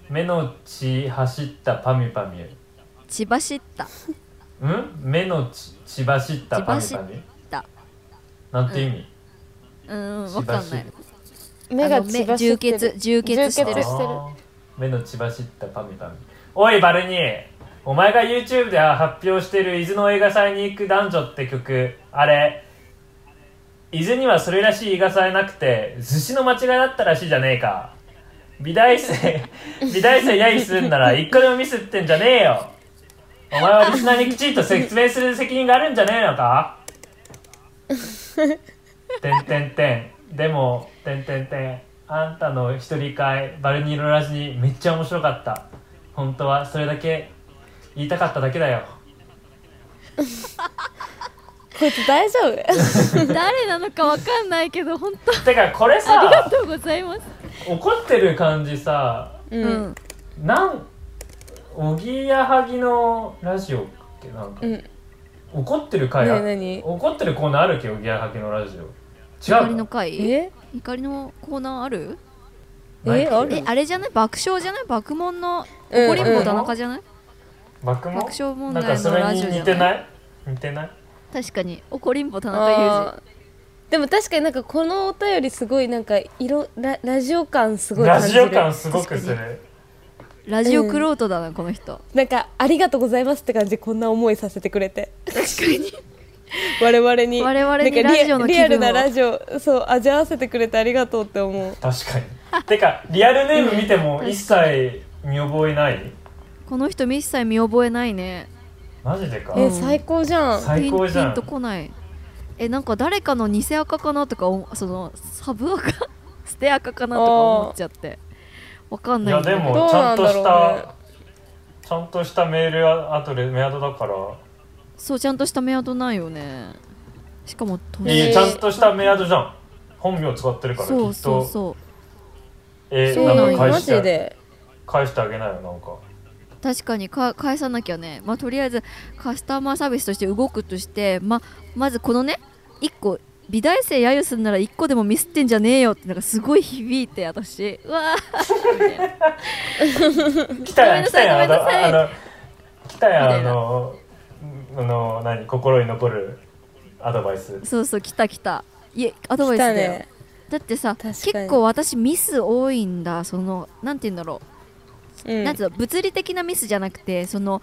目の血走ったパミュパミ。ュ千葉知った。ん？目の血血走ったパミュパミ？なんて意味、うんわかんない目が血走ってる。充血充血してる。充血してる。あー。目の血走ったパミュパミュおいバルニー。お前が YouTube で発表してる伊豆の映画祭に行く男女って曲。あれ伊豆にはそれらしい映画祭なくて寿司の間違いだったらしいじゃねえか。美大生 美大生揶揄するんなら一個でもミスってんじゃねえよ。お前はリスナーにきちんと説明する責任があるんじゃねえのか？てんてんてん。でもてんてんてん。あんたの一人会バルニーロラジにめっちゃ面白かった。本当はそれだけ言いたかっただけだよ。こいつ大丈夫？誰なのかわかんないけど本当。てかこれありがさとうございます。怒ってる感じさううん、なんおぎやはぎのラジオってなんか、うん。怒ってる回あ何何？怒ってるコーナーあるっけ？おぎやはぎのラジオ。違怒りうのの会え？怒りのコーナーある？えあるえあれじゃない？爆笑じゃない？爆問のうん怒りん。ぼ田中じゃない、爆問？爆笑問なん題のかそれにラジオじゃない？似てない？似てない？確かに。怒りんぼ田中あー。でも確かになんかこのお便りすごいなんか色ララジオ感すごいラジ感じる。オ感すごくす確る裕二ラジオクロートだな、この人。なんかありがとうございますって感じでこんな思いさせてくれて。確かに 我々に我々になんかリアラジオのリアルなラジオそう味わわせてくれてありがとうって思う。確かに。てかリアルネーム見ても一切見覚えない？この人一切見覚えないね。マジでか？え最高じゃん。最高じゃん。ピンとこない。えなんか誰かの偽赤かなとかおそのサブ赤 捨て赤かなとか思っちゃって。わかんいないんだけど。やでもちゃんとしたちゃんとしたメールアドレメアドだからそうちゃんとしたメアドないよね。しかも年いいえーちゃんとしたメアドじゃん。本名使ってるからきっと。そうそう。そうえそうなんかマ返してジで。返してあげなよなんか。確かにか返さなきゃね。まあとりあえずカスタマーサービスとして動くとしてままずこのね1個美大生揶揄すんなら1個でもミスってんじゃねえよってなんかすごい響いて私。うわー。来たやん来たやんあごめんなさいのあの来たやんあのあの何心に残るアドバイス。そうそう来た来た。いえアドバイ来スだよ、たね。だってさ結構私ミス多いんだそのなんて言うんだろう、うん。なんていうの物理的なミスじゃなくてその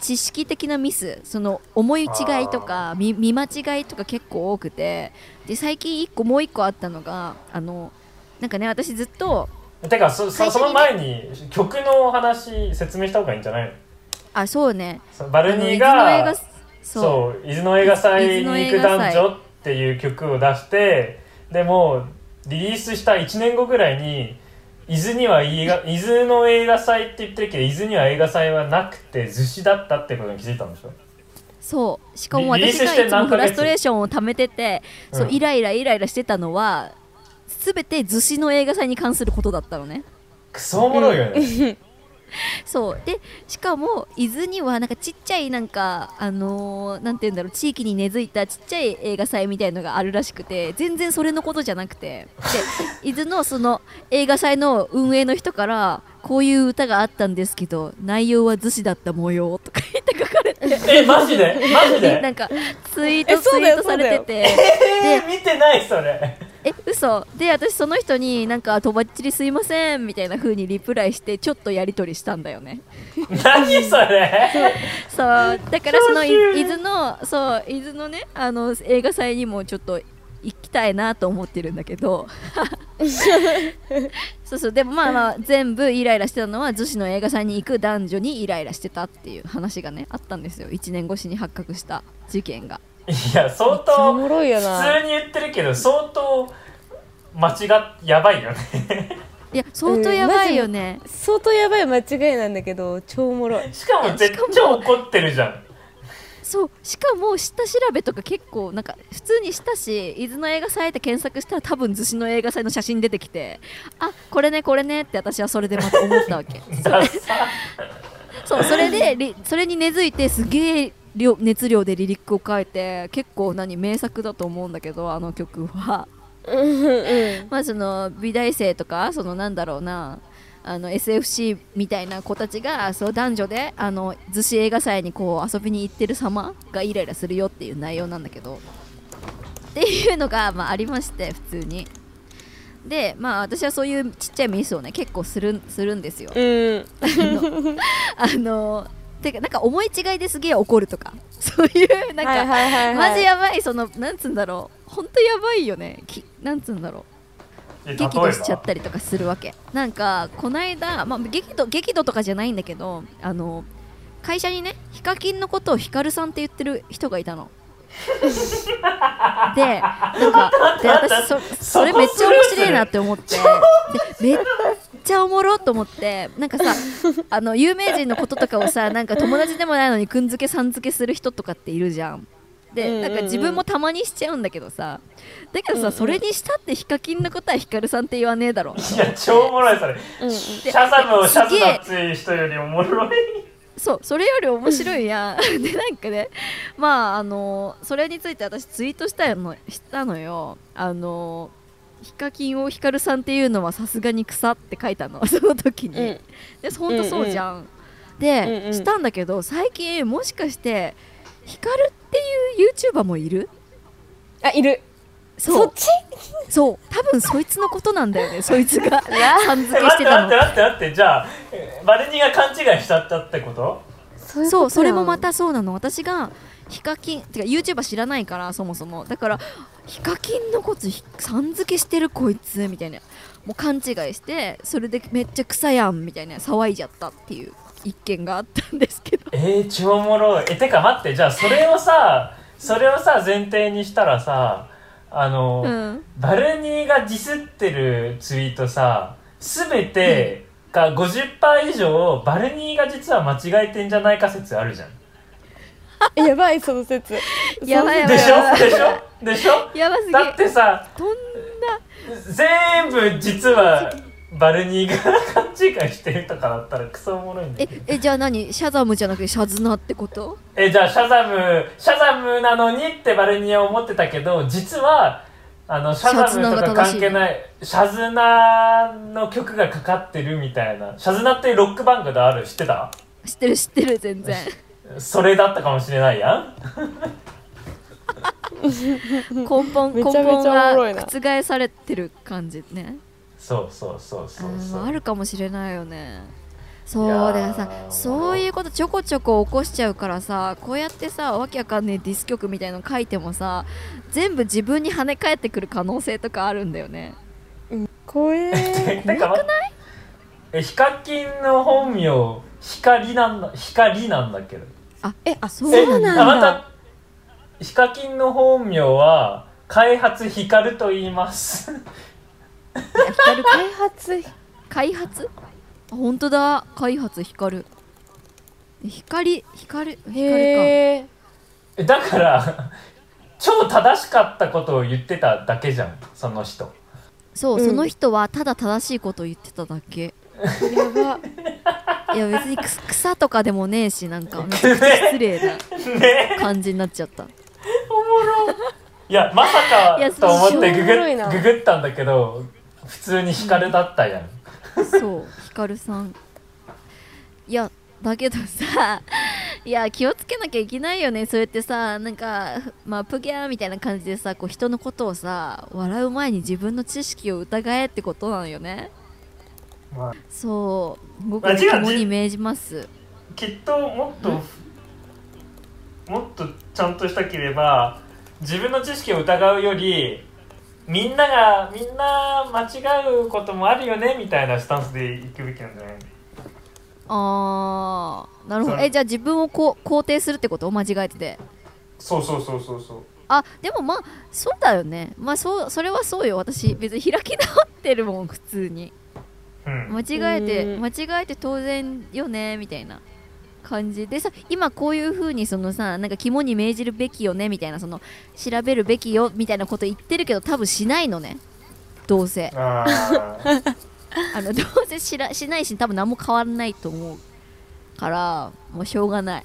知識的なミス。その思い違いとか見見間違いとか結構多くて。で最近一個もう一個あったのがあのなんかね私ずっとてかそそその前に曲の話説明した方がいいんじゃないの？あそうね。バルニーが画そうそう伊豆の映画祭。に行く男女っていう曲を出してでもリリースした1年後ぐらいに伊豆には映画伊豆の映画祭って言ってるけど伊豆には映画祭はなくて逗子だったってことに気づいたんでしょ？そう。しかも私がいつもフラストレーションを溜めてて、そううんイライライライラしてたのは全て逗子の映画祭に関することだったのね。クソおもろいよね、そう。でしかも伊豆にはなんかちっちゃいなんかあのーなんて言うんだろう地域に根付いたちっちゃい映画祭みたいのがあるらしくて全然それのことじゃなくて。で 伊豆のその映画祭の運営の人からこういう歌があったんですけど内容は逗子だった模様とか言って書かれて。えマジで？マジで？なんかツイーえトツイートされてて。えー、見てないそれえ嘘。で私その人になんかとばっちりすいませんみたいな風にリプライしてちょっとやり取りしたんだよね。何それ？そう。だからその伊豆のそう伊豆のねあの映画祭にもちょっと行きたいなと思ってるんだけど。そうそう。でもまあまあ全部イライラしてたのは逗子の映画祭に行く男女にイライラしてたっていう話がねあったんですよ。1年越しに発覚した事件がいや相めっちゃお当もろいよ普な通に言ってるけど相当間違っやばいよね。いや相当やばいよね、相当やばい間違いなんだけど超おもろい。しかも絶対怒ってるじゃん。そうしかも下調べとか結構なんか普通にしたし伊豆の映画祭って検索したら多分逗子の映画祭の写真出てきてあこれねこれねって私はそれでまた思ったわけ。そうそれでりそれに根付いてすげえ量熱量でリリックを書いて結構何名作だと思うんだけどあの曲は。まあその美大生とかそのなんだろうなあの SFC みたいな子たちがそう男女であの逗子映画祭にこう遊びに行ってる様がイライラするよっていう内容なんだけど。っていうのが、まあ、ありまして普通に。でまあ私はそういうちっちゃいミスをね結構するするんですよ。うん。あのてかなんか思い違いですげえ怒るとか。そういうなんか、はいはいはいはい。マジやばいそのなんつうんだろう。本当やばいよね。きなんつうんだろう。え激怒しちゃったりとかするわけ。なんかこの間、まあ、激怒激怒とかじゃないんだけどあの会社にねヒカキンのことをヒカルさんって言ってる人がいたの。でなんかで私そそれめっちゃ面白いなって思って。でめっちゃおもろと思ってなんかさ あの有名人のこととかをさなんか友達でもないのにくんづけさんづけする人とかっているじゃん。で、うんうんうん。なんか自分もたまにしちゃうんだけどさだけどさ、うんうんそれにしたってヒカキンのことはヒカルさんって言わねえだろ。いや超おもろいそれ。うんシャザムをシャズダつい人よりおもろい。そうそれより面白いやん。でなんかねまああのそれについて私ツイートしたのしたのよ。あのヒカキンをヒカルさんっていうのはさすがに草って書いたの。その時に、うん。で本当そうじゃん、で、うんうん。したんだけど最近もしかしてヒカルっていう YouTuber もいる？あいる。そう。そっち？そう。多分そいつのことなんだよねそいつが。さんえ付けしててたの。待って待って待ってじゃあえバルニーが勘違いしちゃったってこと？そそうそれもまたそうなの。私がヒカキンてか YouTuber 知らないからそもそも。だからヒカキンのことひさん付けしてるこいつみたいな。もう勘違いしてそれでめっちゃ草やんみたいな騒いじゃったっていう一件があったんですけど。えー、超おもろい。えてか待ってじゃあそれをさそれをさ前提にしたらさあの、うん。バルニーがディスってるツイートさ全てが50%以上バルニーが実は間違えてんじゃないか説あるじゃん。え やばいその説。やばいやばい。でしょ？でしょ？でしょ？やばすぎ。だってさとんだ全部実はバルニーが勘違いしてるとかだったらクソおもろいんだえよえじゃあ何？シャザムじゃなくてシャズナってこと？えじゃあシャザムシャザムなのにってバルニーは思ってたけど実はあのシャザムとか関係ないシャズナの曲がかかってるみたいな。シャズナっていうロックバンドある？知ってた？知ってる知ってる全然それだったかもしれないやん。根本根本が覆されてる感じね。そうそうそうそうそう。あるかもしれないよね。そうだからさそういうことちょこちょこ起こしちゃうからさこうやってさわけわかんねえディス曲みたいの書いてもさ全部自分に跳ね返ってくる可能性とかあるんだよね。怖えてか待ってえヒカキンの本名光なんだ光なんだけ？どえあそそううななんだ。あまたヒカキンの本名は開発光と言います。いや光る開発開発？あ本当だ。開発光。る光光る光か。だから超正しかったことを言ってただけじゃんその人。そう、うん。その人はただ正しいことを言ってただけやば。いや別にく草とかでもねえしなんかめちゃくちゃ失礼なね感じになっちゃった。いやまさいやかと思ってググググったんだけど普通に光だったやん、そう光さん。いやだけどさいや気をつけなきゃいけないよね。そうやってさなんかまあプギャーみたいな感じでさこう人のことをさ笑う前に自分の知識を疑えってことなのよねまあ、そう僕あ違うは肝に銘じます。きっともっともっとちゃんとしたければ自分の知識を疑うよりみんながみんな間違うこともあるよねみたいなスタンスでいくべきなんじゃない？あーなるほど。えじゃあ自分をこう肯定するってこと間違えてて？そうそうそうそうそう。あでもまあそうだよね。まあそうそれはそうよ。私別に開き直ってるもん普通に。うん間違えてうん。間違えて当然よねみたいな感じでさ今こういう風にそのさなんか肝に銘じるべきよねみたいなその調べるべきよみたいなこと言ってるけど多分しないのね。どうせ。あ のどうせしらしないし多分何も変わらないと思うからもうしょうがない。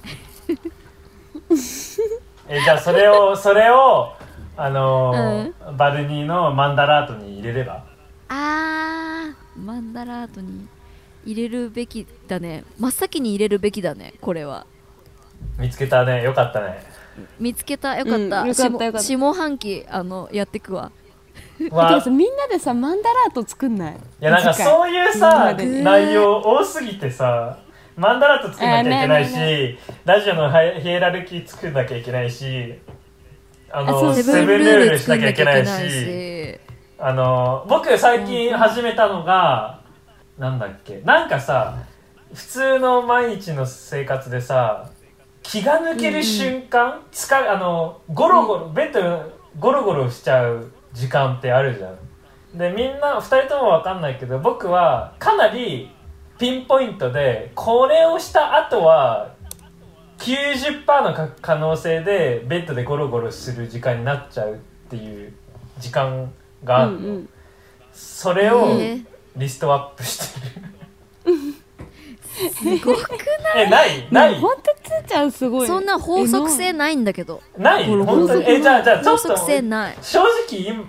えじゃあそれを それをあのーバルニーのマンダラートに入れれば？あーマンダラートに入れるべきだね。真っ先に入れるべきだねこれは。見つけたね。よかったね。見つけた。よかった,、うんよかったよかった。下下半期あのやってくわ。わてかさみんなでさマンダラート作んない？いやなんかそういうさ内容多すぎてさマンダラート作んなきゃいけないし、あねラジオのハイヒエラルキー作んなきゃいけないしあのセセブンルールしなんきゃいけななきゃいけないいししあの僕最近始めたのが、なんだっけなんかさ普通の毎日の生活でさ気が抜ける瞬間、つかあのゴロゴロ、ベッドでゴロゴロしちゃう時間ってあるじゃん。でみんな2人とも分かんないけど僕はかなりピンポイントでこれをした後は90%のか可能性でベッドでゴロゴロする時間になっちゃうっていう時間があるの、うんうん。それをえーリストアップしてる。すごくえない？ない？ほんとつーちゃんすごい。そんな法則性ないんだけど。ない？本当に？えじゃあじゃあちょっと。法則性ない。正直今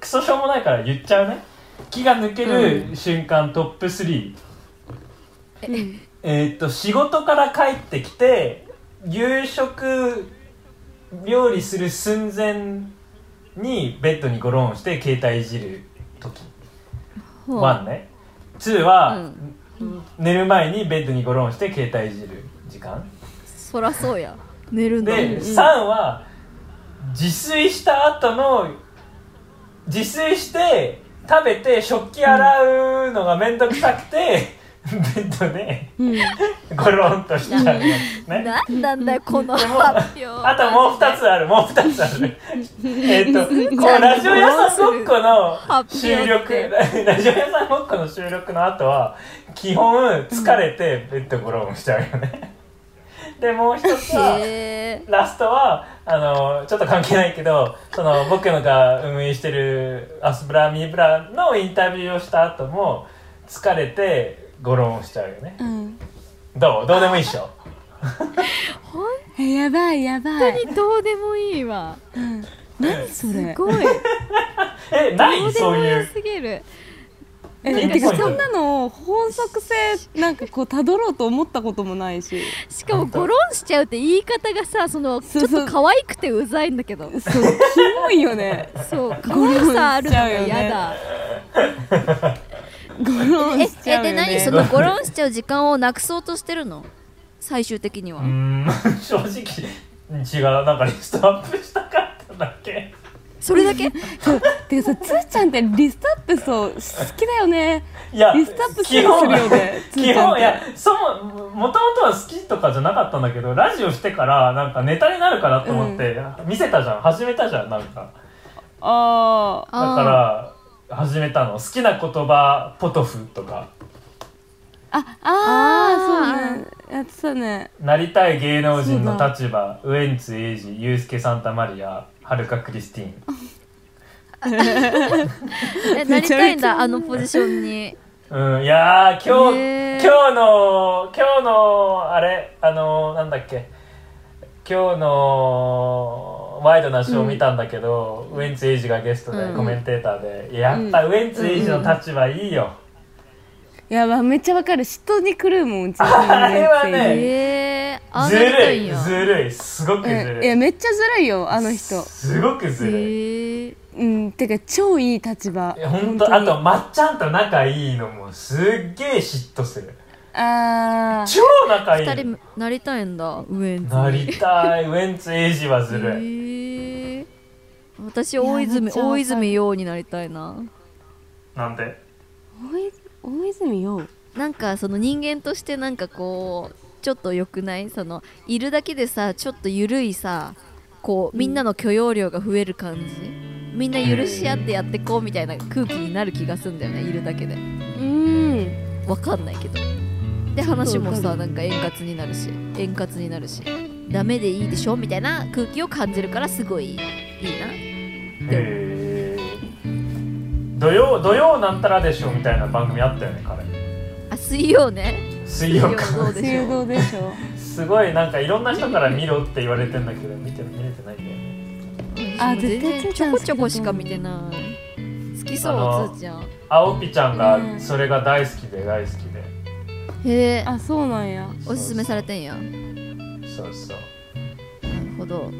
クソしょうもないから言っちゃうね。気が抜ける瞬間トップ3、うんえーっと仕事から帰ってきて夕食料理する寸前にベッドにゴロンして携帯いじる時。ほう。1ね。2は、うん。寝る前にベッドにゴロンして携帯いじる時間。そらそうや。寝るんだで、うん3は自炊した後の自炊して食べて食器洗うのがめんどくさくて、ベッドでうん。ゴロンとしちゃうやつね。なんなんだよこの発表。あともう2つある。もう2つある。えっとこじゃあうラジオ屋さんごっこの収録。ラジオ屋さんごっこの収録の後は基本疲れてベッドゴロンしちゃうよね。でもう一つはラストはあのちょっと関係ないけどその僕のが運営してるアスブラミーブラのインタビューをした後も疲れてゴロンしちゃうよね。うん。どう？どうでもいいっしょ。え やばいやばい。本当にどうでもいいわ。うん。何そすれごい。えない？どうでもよそういうすぎる。えてかそんなの本則性なんかこうたどろうと思ったこともないし。しかもゴロンしちゃうって言い方がさそのちょっと可愛くてうざいんだけど。そうキモいよね。そう可愛さあるのが嫌だゴロンえしちゃうよえで何？ねそのゴロンしちゃう時間をなくそうとしてるの？最終的には。うーん 正直違う。なんかリストアップしたかっただけ。それだけ？そ うてかさつーちゃんってリストアップそう好きだよね。いやリストアップするするよね基ちゃんって。本いやそももともとは好きとかじゃなかったんだけどラジオしてからなんかネタになるかなと思って、見せたじゃん。始めたじゃんなんか。あだから始めたの。好きな言葉ポトフとか。ああーそうね。やってたねなりたい芸能人の立場。ウエンツ瑛士ユースケ・サンタマリアはるかクリスティーン。えなりたいんだあのポジションに。うんいやー今日、へー。今日の今日のあれあのなんだっけ。今日のワイドなショーを見たんだけど、ウエンツ瑛士がゲストで、うん。コメンテーターでいややっぱウエンツ瑛士の立場いいよ、いやまあめっちゃわかる。嫉妬に狂うもんうちの あれはねえー、あずるいずるいすごくずるい、うん。いやめっちゃずるいよあの人。すごくずえるい、ー、うんてか超いい立場。い本とあに。とまっちゃんと仲いいのもすっげえ嫉妬する。あー。超仲いい。二人なりたいんだウエンツなりたい。ウエンツ瑛士はずえるい、ー、私大泉大泉洋になりたいな。なんで？大大泉洋？なんかその人間としてなんかこうちょっと良くない？そのいるだけでさちょっと緩いさこうみんなの許容量が増える感じ、みんな許し合ってやってこうみたいな空気になる気がするんだよねいるだけで。うん。わかんないけど。で話もさなんか円滑になるし円滑になるしダメでいいでしょ？みたいな空気を感じるからすごいいいな。へえ土曜土曜なんたらでしょみたいな番組あったよね彼。あ水曜ね。水曜水曜どうかでしょう。すごいなんかいろんな人から見ろって言われてんだけど見て見れてないんだよね。あ全然絶対ちょこちょこしか見てない。好きそうつーちゃん。青ピちゃんがうん。それが大好きで大好きで、へえ。あそうなんや。おすすめされてんや。なそうそう。るほど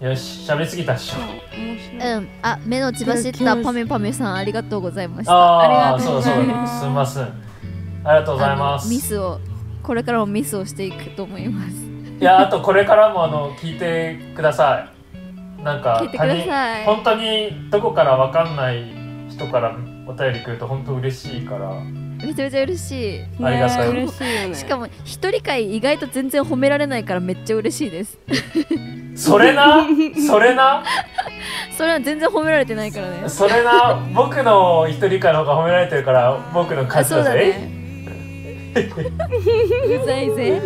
よし喋りすぎたっしょ。うん。あ目の血走ったパメパメさんありがとうございました。ああありがとう。そうそう。ございますすみません。ありがとうございます。ミスをこれからもミスをしていくと思います。いやあとこれからもあの聞いてください。なんか聞いてください。本当にどこからわかんない人からお便り来ると本当嬉しいからめちゃめちゃ嬉しい。ありがたいね。嬉しいしかも一人会意外と全然褒められないからめっちゃ嬉しいです。それな？それな？それは全然褒められてないからね。それな？僕の一人会の方が褒められてるから僕のあ勝ちそうだだぜね。うざいぜ。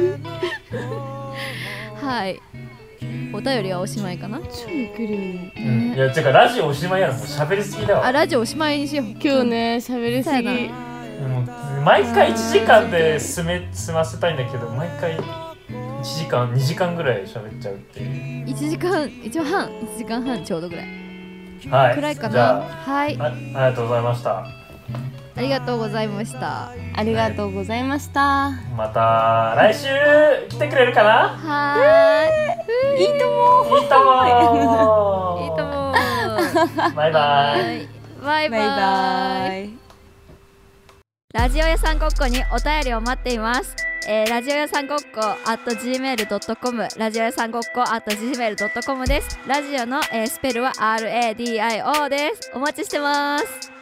はい。お便りはおしまいかな？超ウケるよねうん。いやてかラジオおしまいやろもう喋りすぎだわ。あラジオおしまいにしよう。今日ね喋りすぎ毎回1時間で済め済ませたいんだけど毎回1時間2時間ぐらい喋っちゃうっていう。1時間1時間半1時間半ちょうどぐらい。はいくらいかじゃな？はいありがとうございました。ありがとうございました。ありがとうございました。また来週来てくれるかな？はーいいいとも。いいとも。いいとも。バイバイ。はい。バイバイ。バイバイラジオ屋さんごっこにお便りを待っています。えー、ラジオ屋さんごっこ at gmail.com ラジオ屋さんごっこ at gmail.com です。ラジオの、えースペルは RADIO です。お待ちしてます。